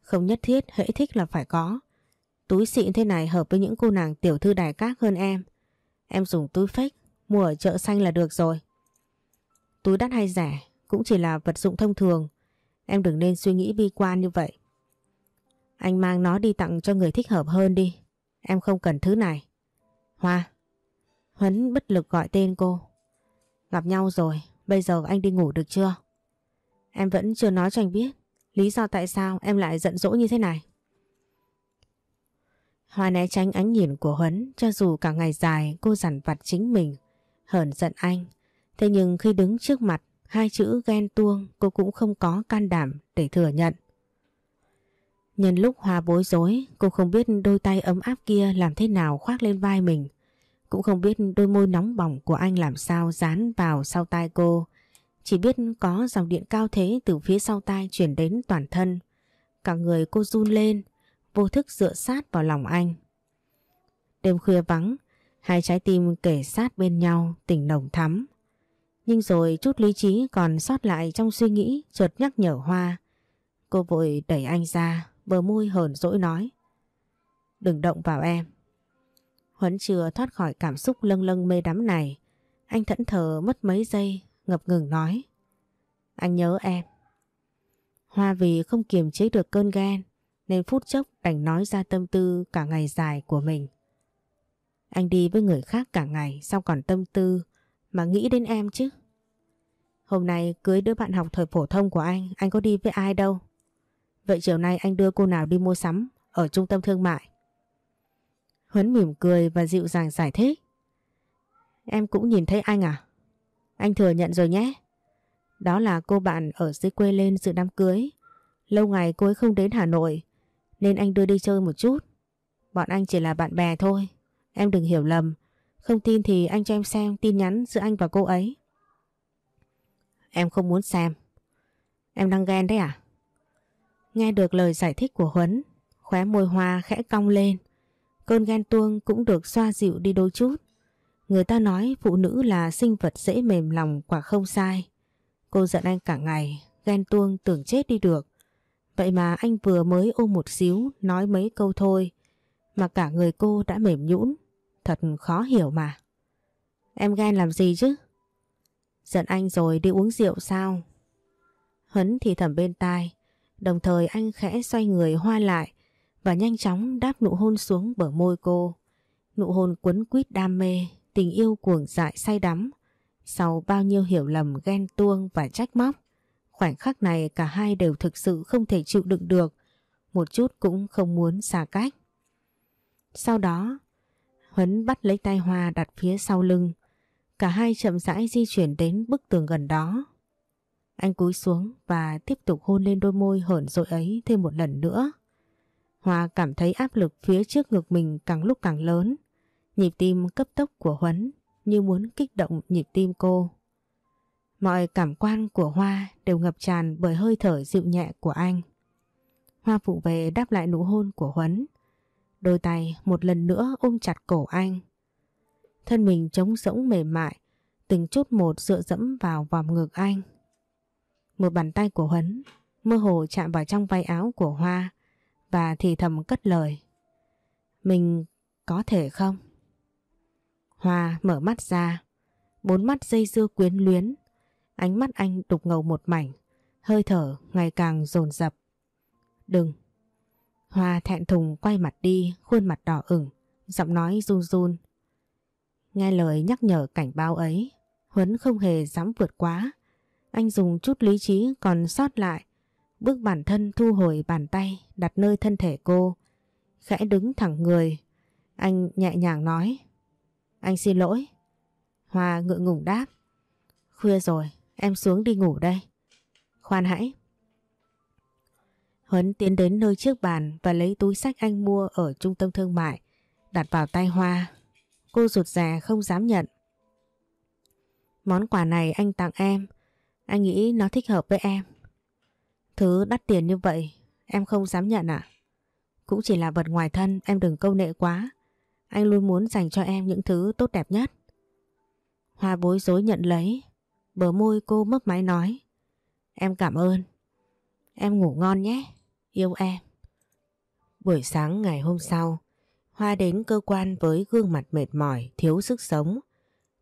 Không nhất thiết hễ thích là phải có. Túi xịn thế này hợp với những cô nàng tiểu thư đài các hơn em. Em dùng túi fake, mua ở chợ xanh là được rồi. Túi đắt hay rẻ cũng chỉ là vật dụng thông thường. Em đừng nên suy nghĩ bi quan như vậy. Anh mang nó đi tặng cho người thích hợp hơn đi. Em không cần thứ này. Hoa. Huấn bất lực gọi tên cô. Gặp nhau rồi, bây giờ anh đi ngủ được chưa? Em vẫn chưa nói cho anh biết lý do tại sao em lại giận dỗi như thế này. Hoa né tránh ánh nhìn của Huấn cho dù cả ngày dài cô dằn vặt chính mình, hờn giận anh. Thế nhưng khi đứng trước mặt hai chữ ghen tuông cô cũng không có can đảm để thừa nhận. Nhân lúc Hoa bối rối, cô không biết đôi tay ấm áp kia làm thế nào khoác lên vai mình. Cũng không biết đôi môi nóng bỏng của anh làm sao dán vào sau tai cô. Chỉ biết có dòng điện cao thế từ phía sau tai chuyển đến toàn thân. Cả người cô run lên, vô thức dựa sát vào lòng anh. Đêm khuya vắng, hai trái tim kể sát bên nhau tình nồng thắm. Nhưng rồi chút lý trí còn sót lại trong suy nghĩ chợt nhắc nhở Hoa. Cô vội đẩy anh ra, bờ môi hờn dỗi nói. Đừng động vào em. Huấn chưa thoát khỏi cảm xúc lâng lâng mê đắm này. Anh thẫn thờ mất mấy giây, ngập ngừng nói. Anh nhớ em. Hoa vì không kiềm chế được cơn ghen, nên phút chốc đành nói ra tâm tư cả ngày dài của mình. Anh đi với người khác cả ngày, sao còn tâm tư mà nghĩ đến em chứ? Hôm nay cưới đứa bạn học thời phổ thông của anh, anh có đi với ai đâu. Vậy chiều nay anh đưa cô nào đi mua sắm ở trung tâm thương mại? Huấn mỉm cười và dịu dàng giải thích. Em cũng nhìn thấy anh à? Anh thừa nhận rồi nhé. Đó là cô bạn ở dưới quê lên dự đám cưới. Lâu ngày cô ấy không đến Hà Nội nên anh đưa đi chơi một chút. Bọn anh chỉ là bạn bè thôi. Em đừng hiểu lầm. Không tin thì anh cho em xem tin nhắn giữa anh và cô ấy. Em không muốn xem. Em đang ghen đấy à? Nghe được lời giải thích của Huấn, khóe môi hoa khẽ cong lên. Cơn ghen tuông cũng được xoa dịu đi đôi chút. Người ta nói phụ nữ là sinh vật dễ mềm lòng quả không sai. Cô giận anh cả ngày, ghen tuông tưởng chết đi được. Vậy mà anh vừa mới ôm một xíu, nói mấy câu thôi, mà cả người cô đã mềm nhũn, thật khó hiểu mà. Em ghen làm gì chứ? Giận anh rồi đi uống rượu sao? Huấn thì thầm bên tai, đồng thời anh khẽ xoay người hoa lại và nhanh chóng đáp nụ hôn xuống bờ môi cô. Nụ hôn quấn quýt đam mê, tình yêu cuồng dại say đắm. Sau bao nhiêu hiểu lầm ghen tuông và trách móc, khoảnh khắc này cả hai đều thực sự không thể chịu đựng được, một chút cũng không muốn xa cách. Sau đó, Huấn bắt lấy tay Hoa đặt phía sau lưng, cả hai chậm rãi di chuyển đến bức tường gần đó. Anh cúi xuống và tiếp tục hôn lên đôi môi hởn rội ấy thêm một lần nữa. Hoa cảm thấy áp lực phía trước ngực mình càng lúc càng lớn. Nhịp tim cấp tốc của Huấn như muốn kích động nhịp tim cô. Mọi cảm quan của Hoa đều ngập tràn bởi hơi thở dịu nhẹ của anh. Hoa phụ về đáp lại nụ hôn của Huấn. Đôi tay một lần nữa ôm chặt cổ anh. Thân mình trống rỗng mềm mại, từng chút một dựa dẫm vào vòng ngực anh. Một bàn tay của Huấn mơ hồ chạm vào trong vai áo của Hoa và thì thầm cất lời. Mình có thể không? Hoa mở mắt ra, bốn mắt dây dưa quyến luyến, ánh mắt anh đục ngầu một mảnh, hơi thở ngày càng dồn dập. Đừng! Hoa thẹn thùng quay mặt đi, khuôn mặt đỏ ửng, giọng nói run run. Nghe lời nhắc nhở cảnh báo ấy, Huấn không hề dám vượt quá. Anh dùng chút lý trí còn sót lại, bước bản thân thu hồi bàn tay đặt nơi thân thể cô, khẽ đứng thẳng người. Anh nhẹ nhàng nói. Anh xin lỗi. Hoa ngượng ngùng đáp. Khuya rồi, em xuống đi ngủ đây. Khoan hãy. Huấn tiến đến nơi trước bàn và lấy túi sách anh mua ở trung tâm thương mại, đặt vào tay Hoa. Cô rụt rè không dám nhận. Món quà này anh tặng em. Anh nghĩ nó thích hợp với em. Thứ đắt tiền như vậy em không dám nhận ạ. Cũng chỉ là vật ngoài thân em đừng câu nệ quá. Anh luôn muốn dành cho em những thứ tốt đẹp nhất. Hoa bối rối nhận lấy. Bờ môi cô mấp máy nói. Em cảm ơn. Em ngủ ngon nhé. Yêu em. Buổi sáng ngày hôm sau, Hoa đến cơ quan với gương mặt mệt mỏi, thiếu sức sống.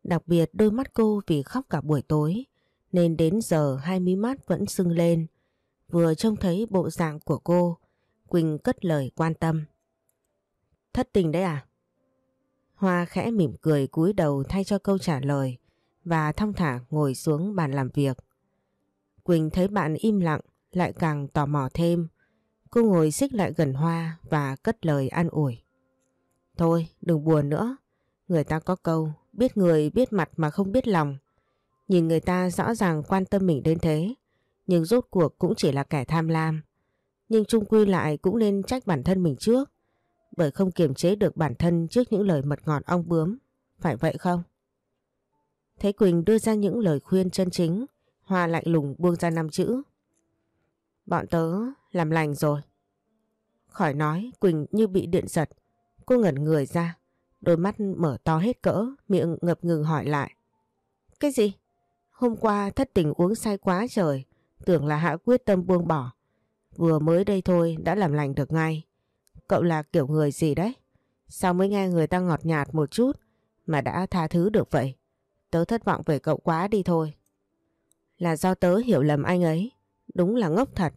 Đặc biệt đôi mắt cô vì khóc cả buổi tối, nên đến giờ hai mí mắt vẫn sưng lên. Vừa trông thấy bộ dạng của cô, Quỳnh cất lời quan tâm. Thất tình đấy à? Hoa khẽ mỉm cười cúi đầu thay cho câu trả lời và thong thả ngồi xuống bàn làm việc. Quỳnh thấy bạn im lặng lại càng tò mò thêm. Cô ngồi xích lại gần Hoa và cất lời an ủi. Thôi đừng buồn nữa. Người ta có câu biết người biết mặt mà không biết lòng. Nhìn người ta rõ ràng quan tâm mình đến thế. Nhưng rốt cuộc cũng chỉ là kẻ tham lam. Nhưng chung quy lại cũng nên trách bản thân mình trước. Bởi không kiềm chế được bản thân trước những lời mật ngọt ong bướm. Phải vậy không? Thấy Quỳnh đưa ra những lời khuyên chân chính. Hoa lạnh lùng buông ra năm chữ. Bọn tớ làm lành rồi. Khỏi nói Quỳnh như bị điện giật. Cô ngẩn người ra, đôi mắt mở to hết cỡ, miệng ngập ngừng hỏi lại. Cái gì? Hôm qua thất tình uống say quá trời, tưởng là hạ quyết tâm buông bỏ. Vừa mới đây thôi, đã làm lành được ngay. Cậu là kiểu người gì đấy? Sao mới nghe người ta ngọt nhạt một chút mà đã tha thứ được vậy? Tớ thất vọng về cậu quá đi thôi. Là do tớ hiểu lầm anh ấy. Đúng là ngốc thật.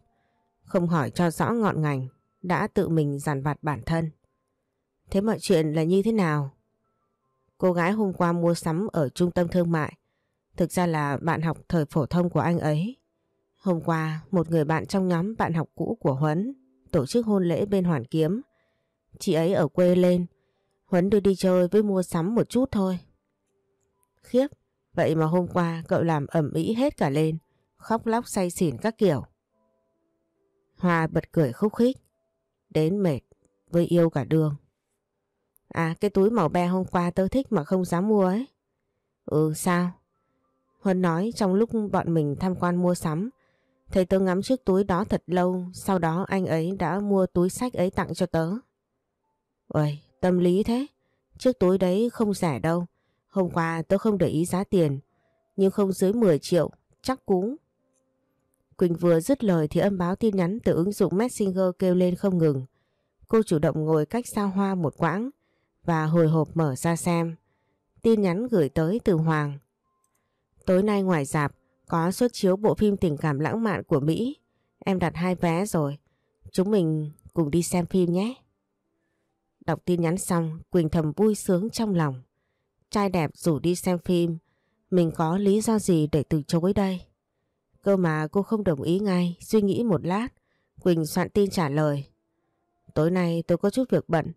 Không hỏi cho rõ ngọn ngành. Đã tự mình giàn vặt bản thân. Thế mọi chuyện là như thế nào? Cô gái hôm qua mua sắm ở trung tâm thương mại. Thực ra là bạn học thời phổ thông của anh ấy. Hôm qua, một người bạn trong nhóm bạn học cũ của Huấn tổ chức hôn lễ bên Hoàn Kiếm. Chị ấy ở quê lên. Huấn đưa đi chơi với mua sắm một chút thôi. Khiếp, vậy mà hôm qua cậu làm ẩm ý hết cả lên. Khóc lóc say xỉn các kiểu. Hoa bật cười khúc khích. Đến mệt với yêu cả đường. À cái túi màu be hôm qua tớ thích mà không dám mua ấy. Ừ sao? Huấn nói trong lúc bọn mình tham quan mua sắm, thầy tớ ngắm chiếc túi đó thật lâu, sau đó anh ấy đã mua túi sách ấy tặng cho tớ. Ôi, tâm lý thế. Chiếc túi đấy không rẻ đâu. Hôm qua tớ không để ý giá tiền, nhưng không dưới 10 triệu, chắc cú. Quỳnh vừa dứt lời thì âm báo tin nhắn từ ứng dụng Messenger kêu lên không ngừng. Cô chủ động ngồi cách xa hoa một quãng, và hồi hộp mở ra xem. Tin nhắn gửi tới từ Hoàng. Tối nay ngoài dạp có xuất chiếu bộ phim tình cảm lãng mạn của Mỹ. Em đặt hai vé rồi. Chúng mình cùng đi xem phim nhé. Đọc tin nhắn xong, Quỳnh thầm vui sướng trong lòng. Trai đẹp rủ đi xem phim, mình có lý do gì để từ chối đây? Cơ mà cô không đồng ý ngay, suy nghĩ một lát. Quỳnh soạn tin trả lời. Tối nay tôi có chút việc bận,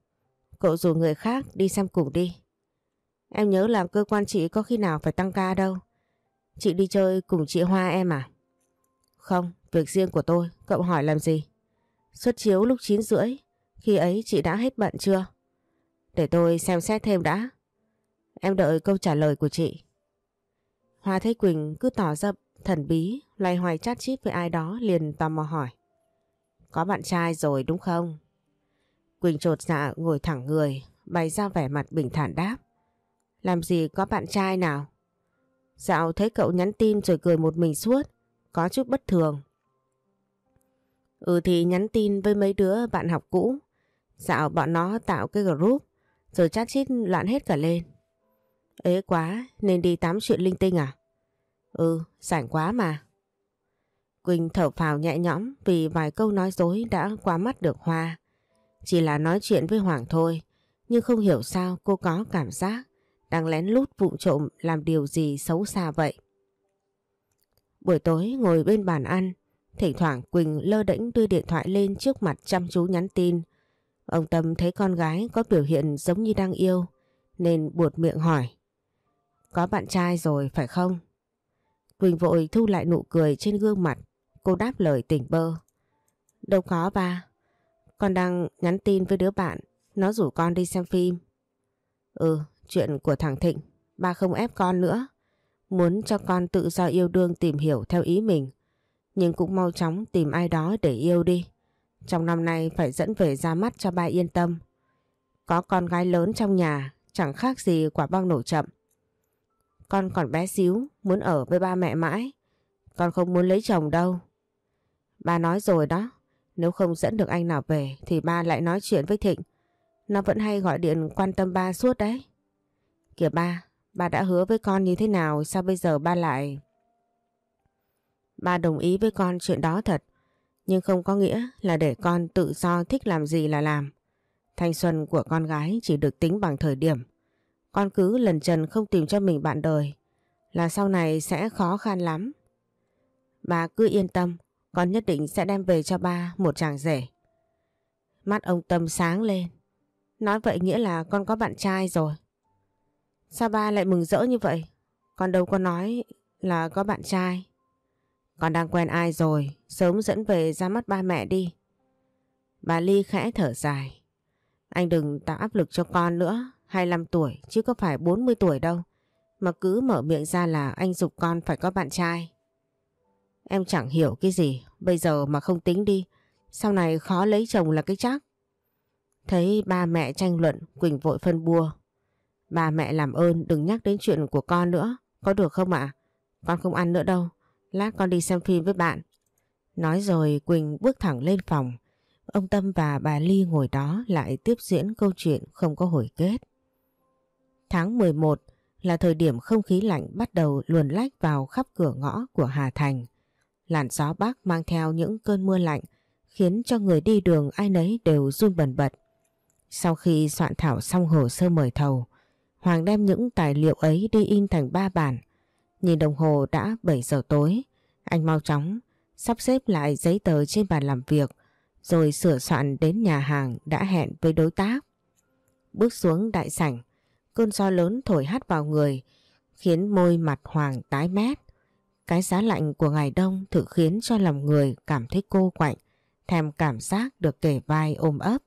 Cậu rủ người khác đi xem cùng đi. Em nhớ là cơ quan chị có khi nào phải tăng ca đâu. Chị đi chơi cùng chị Hoa em à? Không, việc riêng của tôi, cậu hỏi làm gì? Xuất chiếu lúc 9 rưỡi, khi ấy chị đã hết bận chưa? Để tôi xem xét thêm đã. Em đợi câu trả lời của chị. Hoa thấy Quỳnh cứ tỏ ra thần bí, loay hoay chát chít với ai đó liền tò mò hỏi. Có bạn trai rồi đúng không? Quỳnh trột dạ ngồi thẳng người, bày ra vẻ mặt bình thản đáp. Làm gì có bạn trai nào? Dạo thấy cậu nhắn tin rồi cười một mình suốt, có chút bất thường. Ừ thì nhắn tin với mấy đứa bạn học cũ. Dạo bọn nó tạo cái group, rồi chat chít loạn hết cả lên. Ế quá, nên đi tám chuyện linh tinh à? Ừ, sảnh quá mà. Quỳnh thở phào nhẹ nhõm vì vài câu nói dối đã qua mắt được Hoa. Chỉ là nói chuyện với Hoàng thôi, nhưng không hiểu sao cô có cảm giác đang lén lút vụng trộm làm điều gì xấu xa vậy. Buổi tối ngồi bên bàn ăn, thỉnh thoảng Quỳnh lơ đễnh đưa điện thoại lên trước mặt chăm chú nhắn tin. Ông Tâm thấy con gái có biểu hiện giống như đang yêu, nên buột miệng hỏi. Có bạn trai rồi phải không? Quỳnh vội thu lại nụ cười trên gương mặt, cô đáp lời tỉnh bơ. Đâu có ba, con đang nhắn tin với đứa bạn, nó rủ con đi xem phim. Ừ, chuyện của thằng Thịnh, ba không ép con nữa. muốn cho con tự do yêu đương tìm hiểu theo ý mình. Nhưng cũng mau chóng tìm ai đó để yêu đi. Trong năm nay phải dẫn về ra mắt cho ba yên tâm. Có con gái lớn trong nhà, chẳng khác gì quả bom nổ chậm. Con còn bé xíu, muốn ở với ba mẹ mãi. Con không muốn lấy chồng đâu. Ba nói rồi đó, nếu không dẫn được anh nào về thì ba lại nói chuyện với Thịnh. Nó vẫn hay gọi điện quan tâm ba suốt đấy. Kìa ba, ba đã hứa với con như thế nào sao bây giờ ba lại... Ba đồng ý với con chuyện đó thật, nhưng không có nghĩa là để con tự do thích làm gì là làm. Thanh xuân của con gái chỉ được tính bằng thời điểm. Con cứ lần trần không tìm cho mình bạn đời là sau này sẽ khó khăn lắm. Bà cứ yên tâm, con nhất định sẽ đem về cho ba một chàng rể. Mắt ông Tâm sáng lên. Nói vậy nghĩa là con có bạn trai rồi. Sao ba lại mừng rỡ như vậy? Con đâu có nói là có bạn trai. Con đang quen ai rồi, sớm dẫn về ra mắt ba mẹ đi. Bà Ly khẽ thở dài. Anh đừng tạo áp lực cho con nữa, 25 tuổi chứ có phải 40 tuổi đâu. Mà cứ mở miệng ra là anh dục con phải có bạn trai. Em chẳng hiểu cái gì, bây giờ mà không tính đi, sau này khó lấy chồng là cái chắc. Thấy ba mẹ tranh luận, Quỳnh vội phân bua bà mẹ làm ơn đừng nhắc đến chuyện của con nữa, có được không ạ? Con không ăn nữa đâu, lát con đi xem phim với bạn. Nói rồi Quỳnh bước thẳng lên phòng. Ông Tâm và bà Ly ngồi đó lại tiếp diễn câu chuyện không có hồi kết. Tháng 11 là thời điểm không khí lạnh bắt đầu luồn lách vào khắp cửa ngõ của Hà Thành. Làn gió bắc mang theo những cơn mưa lạnh khiến cho người đi đường ai nấy đều run bần bật. Sau khi soạn thảo xong hồ sơ mời thầu, Hoàng đem những tài liệu ấy đi in thành ba bản. Nhìn đồng hồ đã 7 giờ tối, anh mau chóng sắp xếp lại giấy tờ trên bàn làm việc rồi sửa soạn đến nhà hàng đã hẹn với đối tác. Bước xuống đại sảnh, cơn gió lớn thổi hắt vào người khiến môi mặt Hoàng tái mét. Cái giá lạnh của ngày đông thử khiến cho lòng người cảm thấy cô quạnh, thèm cảm giác được kể vai ôm ấp.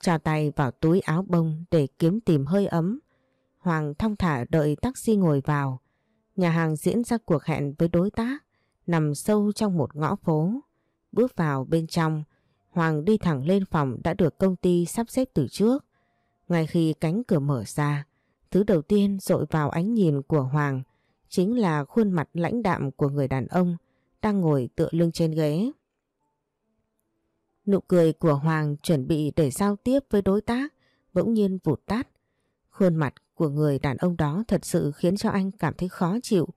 Cho tay vào túi áo bông để kiếm tìm hơi ấm. Hoàng thong thả đợi taxi ngồi vào. Nhà hàng diễn ra cuộc hẹn với đối tác, nằm sâu trong một ngõ phố. Bước vào bên trong, Hoàng đi thẳng lên phòng đã được công ty sắp xếp từ trước. Ngay khi cánh cửa mở ra, thứ đầu tiên dội vào ánh nhìn của Hoàng chính là khuôn mặt lãnh đạm của người đàn ông đang ngồi tựa lưng trên ghế. Nụ cười của Hoàng chuẩn bị để giao tiếp với đối tác bỗng nhiên vụt tắt. Khuôn mặt của người đàn ông đó thật sự khiến cho anh cảm thấy khó chịu.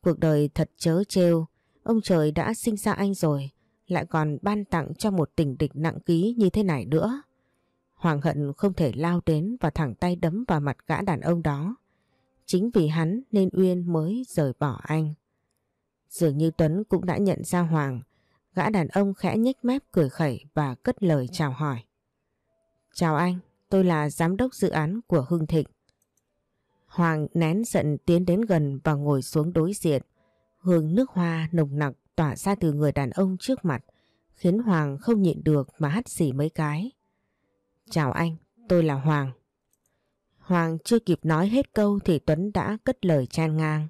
Cuộc đời thật chớ trêu, ông trời đã sinh ra anh rồi, lại còn ban tặng cho một tình địch nặng ký như thế này nữa. Hoàng hận không thể lao đến và thẳng tay đấm vào mặt gã đàn ông đó. Chính vì hắn nên Uyên mới rời bỏ anh. Dường như Tuấn cũng đã nhận ra Hoàng, gã đàn ông khẽ nhếch mép cười khẩy và cất lời chào hỏi. Chào anh, tôi là giám đốc dự án của Hưng Thịnh. Hoàng nén giận tiến đến gần và ngồi xuống đối diện. Hương nước hoa nồng nặc tỏa ra từ người đàn ông trước mặt, khiến Hoàng không nhịn được mà hắt xỉ mấy cái. Chào anh, tôi là Hoàng. Hoàng chưa kịp nói hết câu thì Tuấn đã cất lời chan ngang.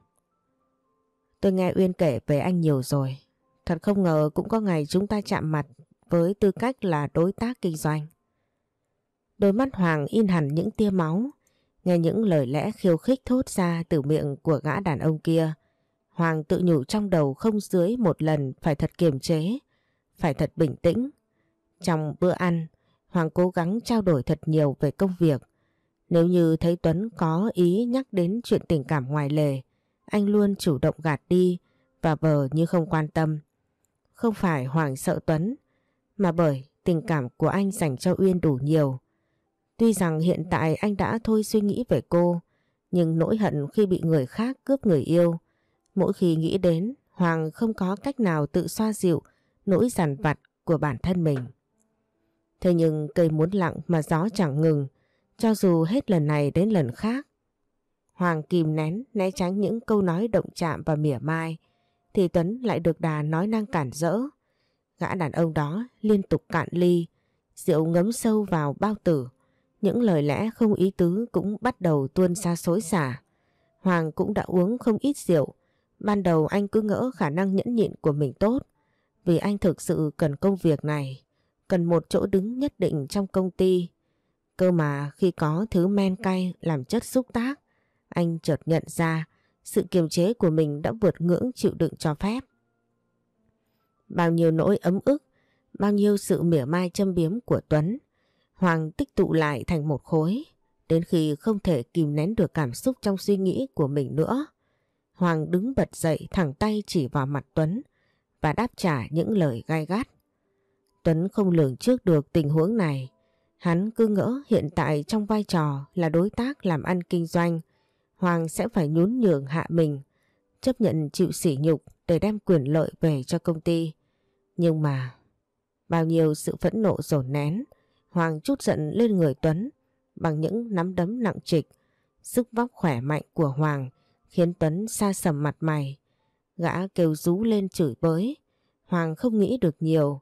Tôi nghe Uyên kể về anh nhiều rồi. Thật không ngờ cũng có ngày chúng ta chạm mặt với tư cách là đối tác kinh doanh. Đôi mắt Hoàng in hẳn những tia máu, nghe những lời lẽ khiêu khích thốt ra từ miệng của gã đàn ông kia. Hoàng tự nhủ trong đầu không dưới một lần phải thật kiềm chế, phải thật bình tĩnh. Trong bữa ăn, Hoàng cố gắng trao đổi thật nhiều về công việc. Nếu như thấy Tuấn có ý nhắc đến chuyện tình cảm ngoài lề, anh luôn chủ động gạt đi và vờ như không quan tâm. Không phải Hoàng sợ Tuấn, mà bởi tình cảm của anh dành cho Uyên đủ nhiều. Tuy rằng hiện tại anh đã thôi suy nghĩ về cô, nhưng nỗi hận khi bị người khác cướp người yêu. Mỗi khi nghĩ đến, Hoàng không có cách nào tự xoa dịu nỗi giàn vặt của bản thân mình. Thế nhưng cây muốn lặng mà gió chẳng ngừng, cho dù hết lần này đến lần khác. Hoàng kìm nén, né tránh những câu nói động chạm và mỉa mai, thì Tuấn lại được đà nói năng cản rỡ. Gã đàn ông đó liên tục cạn ly, rượu ngấm sâu vào bao tử. Những lời lẽ không ý tứ cũng bắt đầu tuôn ra xối xả. Hoàng cũng đã uống không ít rượu. Ban đầu anh cứ ngỡ khả năng nhẫn nhịn của mình tốt. Vì anh thực sự cần công việc này. Cần một chỗ đứng nhất định trong công ty. Cơ mà khi có thứ men cay làm chất xúc tác, anh chợt nhận ra sự kiềm chế của mình đã vượt ngưỡng chịu đựng cho phép. Bao nhiêu nỗi ấm ức, bao nhiêu sự mỉa mai châm biếm của Tuấn, Hoàng tích tụ lại thành một khối, đến khi không thể kìm nén được cảm xúc trong suy nghĩ của mình nữa. Hoàng đứng bật dậy thẳng tay chỉ vào mặt Tuấn và đáp trả những lời gai gắt. Tuấn không lường trước được tình huống này. Hắn cứ ngỡ hiện tại trong vai trò là đối tác làm ăn kinh doanh, Hoàng sẽ phải nhún nhường hạ mình, chấp nhận chịu sỉ nhục để đem quyền lợi về cho công ty. Nhưng mà bao nhiêu sự phẫn nộ dồn nén, Hoàng chút giận lên người Tuấn bằng những nắm đấm nặng trịch. Sức vóc khỏe mạnh của Hoàng khiến Tuấn xa sầm mặt mày. Gã kêu rú lên chửi bới. Hoàng không nghĩ được nhiều.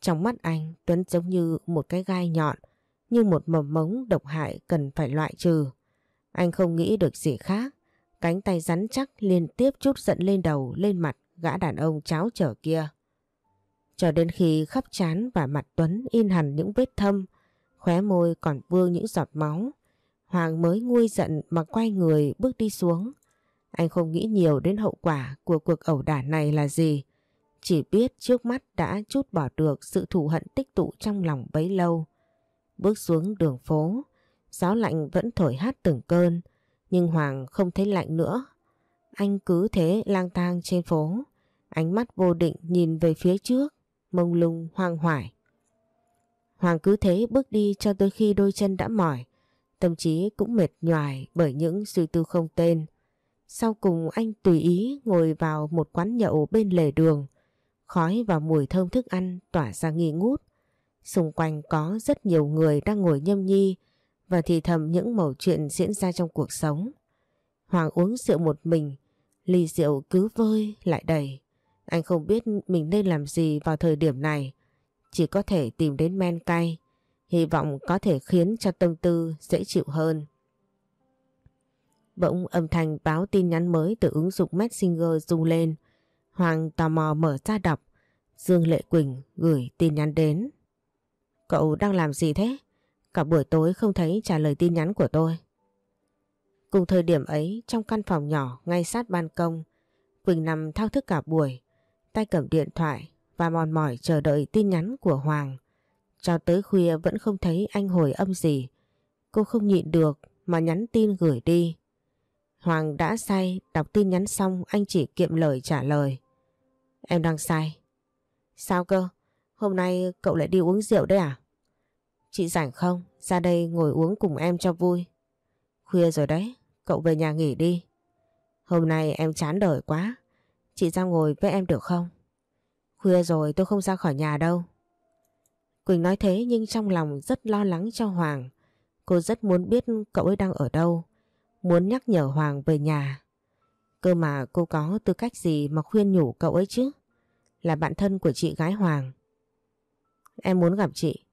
Trong mắt anh, Tuấn giống như một cái gai nhọn, như một mầm mống độc hại cần phải loại trừ. Anh không nghĩ được gì khác. Cánh tay rắn chắc liên tiếp chút giận lên đầu, lên mặt gã đàn ông cháo trở kia. Cho đến khi khắp chán và mặt Tuấn in hẳn những vết thâm, khóe môi còn vương những giọt máu. Hoàng mới nguôi giận mà quay người bước đi xuống. Anh không nghĩ nhiều đến hậu quả của cuộc ẩu đả này là gì. Chỉ biết trước mắt đã chút bỏ được sự thù hận tích tụ trong lòng bấy lâu. Bước xuống đường phố, gió lạnh vẫn thổi hát từng cơn, nhưng Hoàng không thấy lạnh nữa. Anh cứ thế lang thang trên phố, ánh mắt vô định nhìn về phía trước, mông lung hoang hoải. Hoàng cứ thế bước đi cho tới khi đôi chân đã mỏi, tâm trí cũng mệt nhoài bởi những suy tư không tên. Sau cùng anh tùy ý ngồi vào một quán nhậu bên lề đường, khói và mùi thơm thức ăn tỏa ra nghi ngút. Xung quanh có rất nhiều người đang ngồi nhâm nhi và thì thầm những mẩu chuyện diễn ra trong cuộc sống. Hoàng uống rượu một mình, ly rượu cứ vơi lại đầy. Anh không biết mình nên làm gì vào thời điểm này, chỉ có thể tìm đến men cay, hy vọng có thể khiến cho tâm tư dễ chịu hơn. Bỗng âm thanh báo tin nhắn mới từ ứng dụng Messenger rung lên. Hoàng tò mò mở ra đọc. Dương Lệ Quỳnh gửi tin nhắn đến. Cậu đang làm gì thế? Cả buổi tối không thấy trả lời tin nhắn của tôi. Cùng thời điểm ấy, trong căn phòng nhỏ ngay sát ban công, Quỳnh nằm thao thức cả buổi, tay cầm điện thoại và mòn mỏi chờ đợi tin nhắn của Hoàng. Cho tới khuya vẫn không thấy anh hồi âm gì. Cô không nhịn được mà nhắn tin gửi đi. Hoàng đã say, đọc tin nhắn xong anh chỉ kiệm lời trả lời. Em đang say. Sao cơ? Hôm nay cậu lại đi uống rượu đấy à? Chị rảnh không? Ra đây ngồi uống cùng em cho vui. Khuya rồi đấy, cậu về nhà nghỉ đi. Hôm nay em chán đời quá. Chị ra ngồi với em được không? Khuya rồi tôi không ra khỏi nhà đâu. Quỳnh nói thế nhưng trong lòng rất lo lắng cho Hoàng. Cô rất muốn biết cậu ấy đang ở đâu. Muốn nhắc nhở Hoàng về nhà. Cơ mà cô có tư cách gì mà khuyên nhủ cậu ấy chứ? Là bạn thân của chị gái Hoàng. Em muốn gặp chị.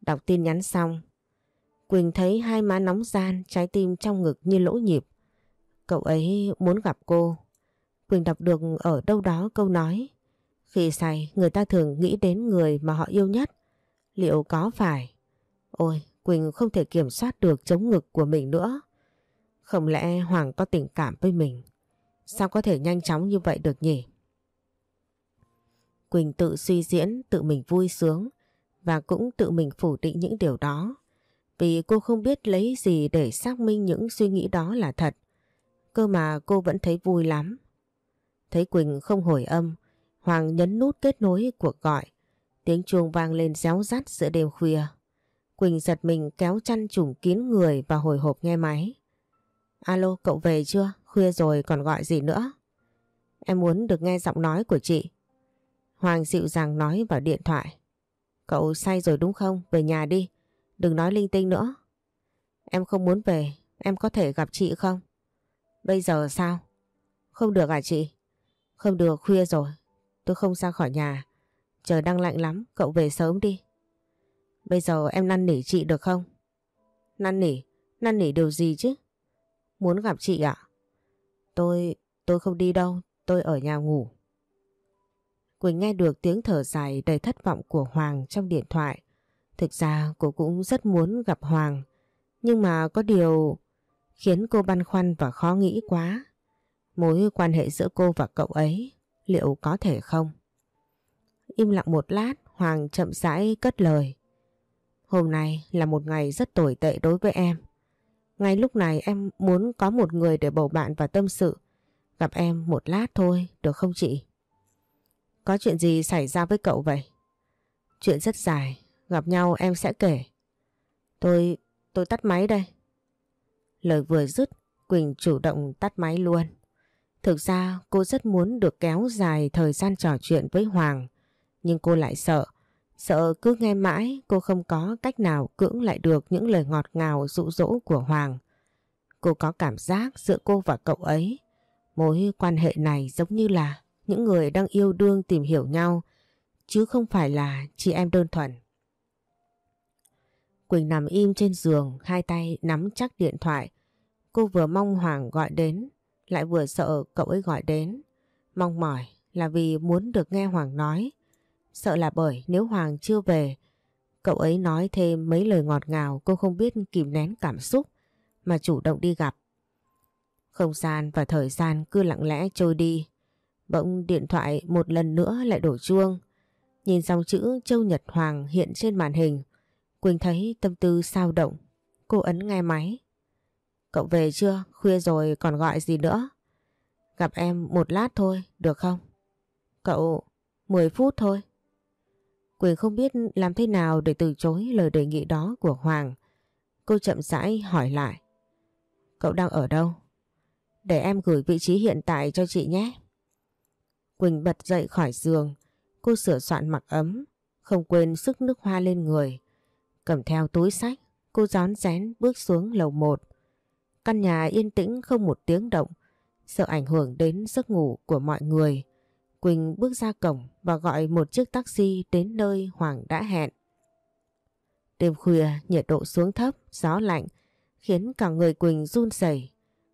Đọc tin nhắn xong. Quỳnh thấy hai má nóng gian, trái tim trong ngực như lỗ nhịp. Cậu ấy muốn gặp cô. Quỳnh đọc được ở đâu đó câu nói. Khi say, người ta thường nghĩ đến người mà họ yêu nhất. Liệu có phải? Ôi, Quỳnh không thể kiểm soát được chống ngực của mình nữa. Không lẽ Hoàng có tình cảm với mình? Sao có thể nhanh chóng như vậy được nhỉ? Quỳnh tự suy diễn, tự mình vui sướng và cũng tự mình phủ định những điều đó. Vì cô không biết lấy gì để xác minh những suy nghĩ đó là thật. Cơ mà cô vẫn thấy vui lắm. Thấy Quỳnh không hồi âm, Hoàng nhấn nút kết nối cuộc gọi. Tiếng chuông vang lên réo rắt giữa đêm khuya. Quỳnh giật mình kéo chăn trùng kín người và hồi hộp nghe máy. Alo, cậu về chưa? Khuya rồi còn gọi gì nữa? Em muốn được nghe giọng nói của chị. Hoàng dịu dàng nói vào điện thoại. Cậu say rồi đúng không? Về nhà đi. Đừng nói linh tinh nữa. Em không muốn về. Em có thể gặp chị không? Bây giờ sao? Không được à chị? Không được khuya rồi. Tôi không ra khỏi nhà. Trời đang lạnh lắm. Cậu về sớm đi. Bây giờ em năn nỉ chị được không? Năn nỉ? Năn nỉ điều gì chứ? muốn gặp chị ạ. Tôi, tôi không đi đâu, tôi ở nhà ngủ. Quỳnh nghe được tiếng thở dài đầy thất vọng của Hoàng trong điện thoại. Thực ra cô cũng rất muốn gặp Hoàng, nhưng mà có điều khiến cô băn khoăn và khó nghĩ quá. Mối quan hệ giữa cô và cậu ấy liệu có thể không? Im lặng một lát, Hoàng chậm rãi cất lời. Hôm nay là một ngày rất tồi tệ đối với em. Ngay lúc này em muốn có một người để bầu bạn và tâm sự. Gặp em một lát thôi, được không chị? Có chuyện gì xảy ra với cậu vậy? Chuyện rất dài, gặp nhau em sẽ kể. Tôi, tôi tắt máy đây. Lời vừa dứt, Quỳnh chủ động tắt máy luôn. Thực ra cô rất muốn được kéo dài thời gian trò chuyện với Hoàng, nhưng cô lại sợ. Sợ cứ nghe mãi cô không có cách nào cưỡng lại được những lời ngọt ngào dụ dỗ của Hoàng. Cô có cảm giác giữa cô và cậu ấy, mối quan hệ này giống như là những người đang yêu đương tìm hiểu nhau, chứ không phải là chị em đơn thuần. Quỳnh nằm im trên giường, hai tay nắm chắc điện thoại. Cô vừa mong Hoàng gọi đến, lại vừa sợ cậu ấy gọi đến. Mong mỏi là vì muốn được nghe Hoàng nói. Sợ là bởi nếu Hoàng chưa về, cậu ấy nói thêm mấy lời ngọt ngào cô không biết kìm nén cảm xúc mà chủ động đi gặp. Không gian và thời gian cứ lặng lẽ trôi đi. Bỗng điện thoại một lần nữa lại đổ chuông. Nhìn dòng chữ Châu Nhật Hoàng hiện trên màn hình. Quỳnh thấy tâm tư sao động. Cô ấn nghe máy. Cậu về chưa? Khuya rồi còn gọi gì nữa? Gặp em một lát thôi, được không? Cậu, 10 phút thôi. Quỳnh không biết làm thế nào để từ chối lời đề nghị đó của Hoàng. Cô chậm rãi hỏi lại. Cậu đang ở đâu? Để em gửi vị trí hiện tại cho chị nhé. Quỳnh bật dậy khỏi giường. Cô sửa soạn mặc ấm, không quên sức nước hoa lên người. Cầm theo túi sách, cô gión rén bước xuống lầu một. Căn nhà yên tĩnh không một tiếng động, sợ ảnh hưởng đến giấc ngủ của mọi người. Quỳnh bước ra cổng và gọi một chiếc taxi đến nơi Hoàng đã hẹn. Đêm khuya nhiệt độ xuống thấp, gió lạnh khiến cả người Quỳnh run rẩy.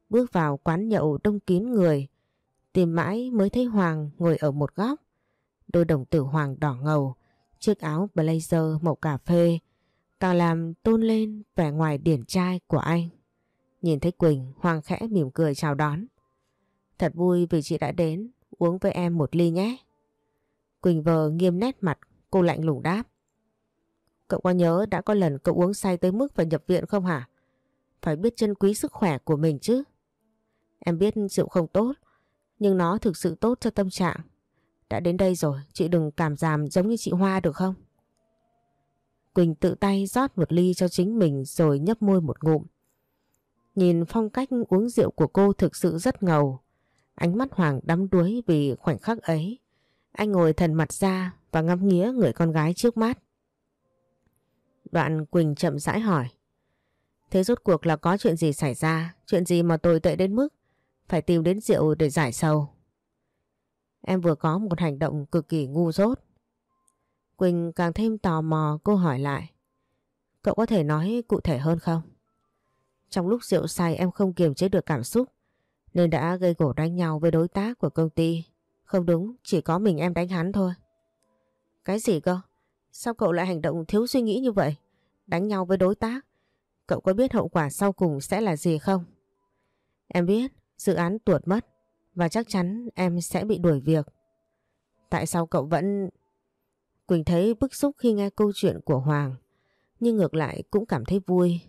Bước vào quán nhậu đông kín người, tìm mãi mới thấy Hoàng ngồi ở một góc. Đôi đồng tử Hoàng đỏ ngầu, chiếc áo blazer màu cà phê càng làm tôn lên vẻ ngoài điển trai của anh. Nhìn thấy Quỳnh, Hoàng khẽ mỉm cười chào đón. Thật vui vì chị đã đến, uống với em một ly nhé. Quỳnh vờ nghiêm nét mặt, cô lạnh lùng đáp. Cậu có nhớ đã có lần cậu uống say tới mức phải nhập viện không hả? Phải biết trân quý sức khỏe của mình chứ. Em biết rượu không tốt, nhưng nó thực sự tốt cho tâm trạng. Đã đến đây rồi, chị đừng cảm giảm giống như chị Hoa được không? Quỳnh tự tay rót một ly cho chính mình rồi nhấp môi một ngụm. Nhìn phong cách uống rượu của cô thực sự rất ngầu. Ánh mắt Hoàng đắm đuối vì khoảnh khắc ấy. Anh ngồi thần mặt ra và ngắm nghía người con gái trước mắt. Đoạn Quỳnh chậm rãi hỏi. Thế rốt cuộc là có chuyện gì xảy ra? Chuyện gì mà tồi tệ đến mức phải tìm đến rượu để giải sầu? Em vừa có một hành động cực kỳ ngu dốt. Quỳnh càng thêm tò mò, cô hỏi lại. Cậu có thể nói cụ thể hơn không? Trong lúc rượu say em không kiềm chế được cảm xúc nên đã gây gổ đánh nhau với đối tác của công ty. Không đúng, chỉ có mình em đánh hắn thôi. Cái gì cơ? Sao cậu lại hành động thiếu suy nghĩ như vậy? Đánh nhau với đối tác? Cậu có biết hậu quả sau cùng sẽ là gì không? Em biết, dự án tuột mất và chắc chắn em sẽ bị đuổi việc. Tại sao cậu vẫn... Quỳnh thấy bức xúc khi nghe câu chuyện của Hoàng, nhưng ngược lại cũng cảm thấy vui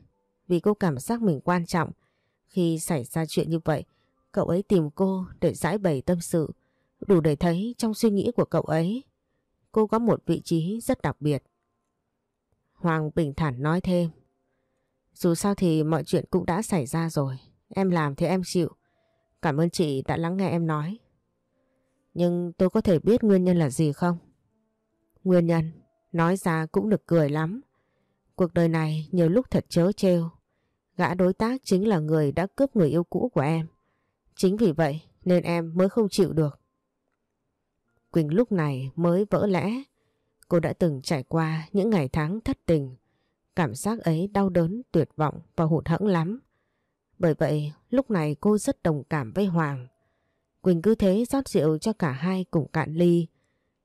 vì cô cảm giác mình quan trọng. Khi xảy ra chuyện như vậy, cậu ấy tìm cô để giải bày tâm sự, đủ để thấy trong suy nghĩ của cậu ấy, cô có một vị trí rất đặc biệt. Hoàng bình thản nói thêm, dù sao thì mọi chuyện cũng đã xảy ra rồi, em làm thì em chịu. Cảm ơn chị đã lắng nghe em nói. Nhưng tôi có thể biết nguyên nhân là gì không? Nguyên nhân, nói ra cũng được cười lắm. Cuộc đời này nhiều lúc thật chớ trêu. Gã đối tác chính là người đã cướp người yêu cũ của em. Chính vì vậy nên em mới không chịu được. Quỳnh lúc này mới vỡ lẽ. Cô đã từng trải qua những ngày tháng thất tình. Cảm giác ấy đau đớn, tuyệt vọng và hụt hẫng lắm. Bởi vậy lúc này cô rất đồng cảm với Hoàng. Quỳnh cứ thế rót rượu cho cả hai cùng cạn ly.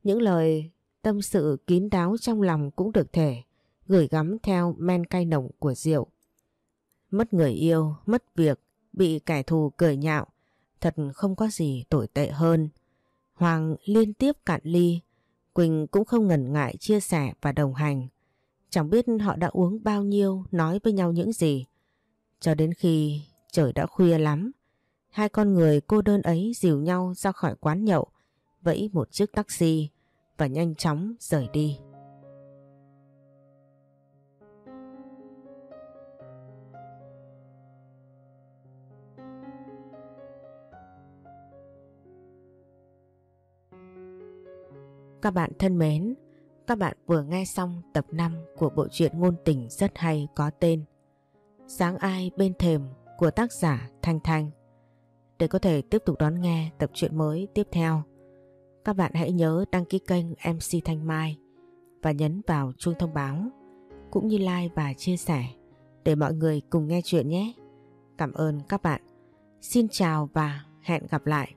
Những lời tâm sự kín đáo trong lòng cũng được thể, gửi gắm theo men cay nồng của rượu. Mất người yêu, mất việc, bị kẻ thù cười nhạo, thật không có gì tồi tệ hơn. Hoàng liên tiếp cạn ly, Quỳnh cũng không ngần ngại chia sẻ và đồng hành. Chẳng biết họ đã uống bao nhiêu, nói với nhau những gì. Cho đến khi trời đã khuya lắm, hai con người cô đơn ấy dìu nhau ra khỏi quán nhậu, vẫy một chiếc taxi và nhanh chóng rời đi. Các bạn thân mến, các bạn vừa nghe xong tập 5 của bộ truyện ngôn tình rất hay có tên Sáng ai bên thềm của tác giả Thanh Thanh. Để có thể tiếp tục đón nghe tập truyện mới tiếp theo, các bạn hãy nhớ đăng ký kênh MC Thanh Mai và nhấn vào chuông thông báo cũng như like và chia sẻ để mọi người cùng nghe chuyện nhé. Cảm ơn các bạn. Xin chào và hẹn gặp lại.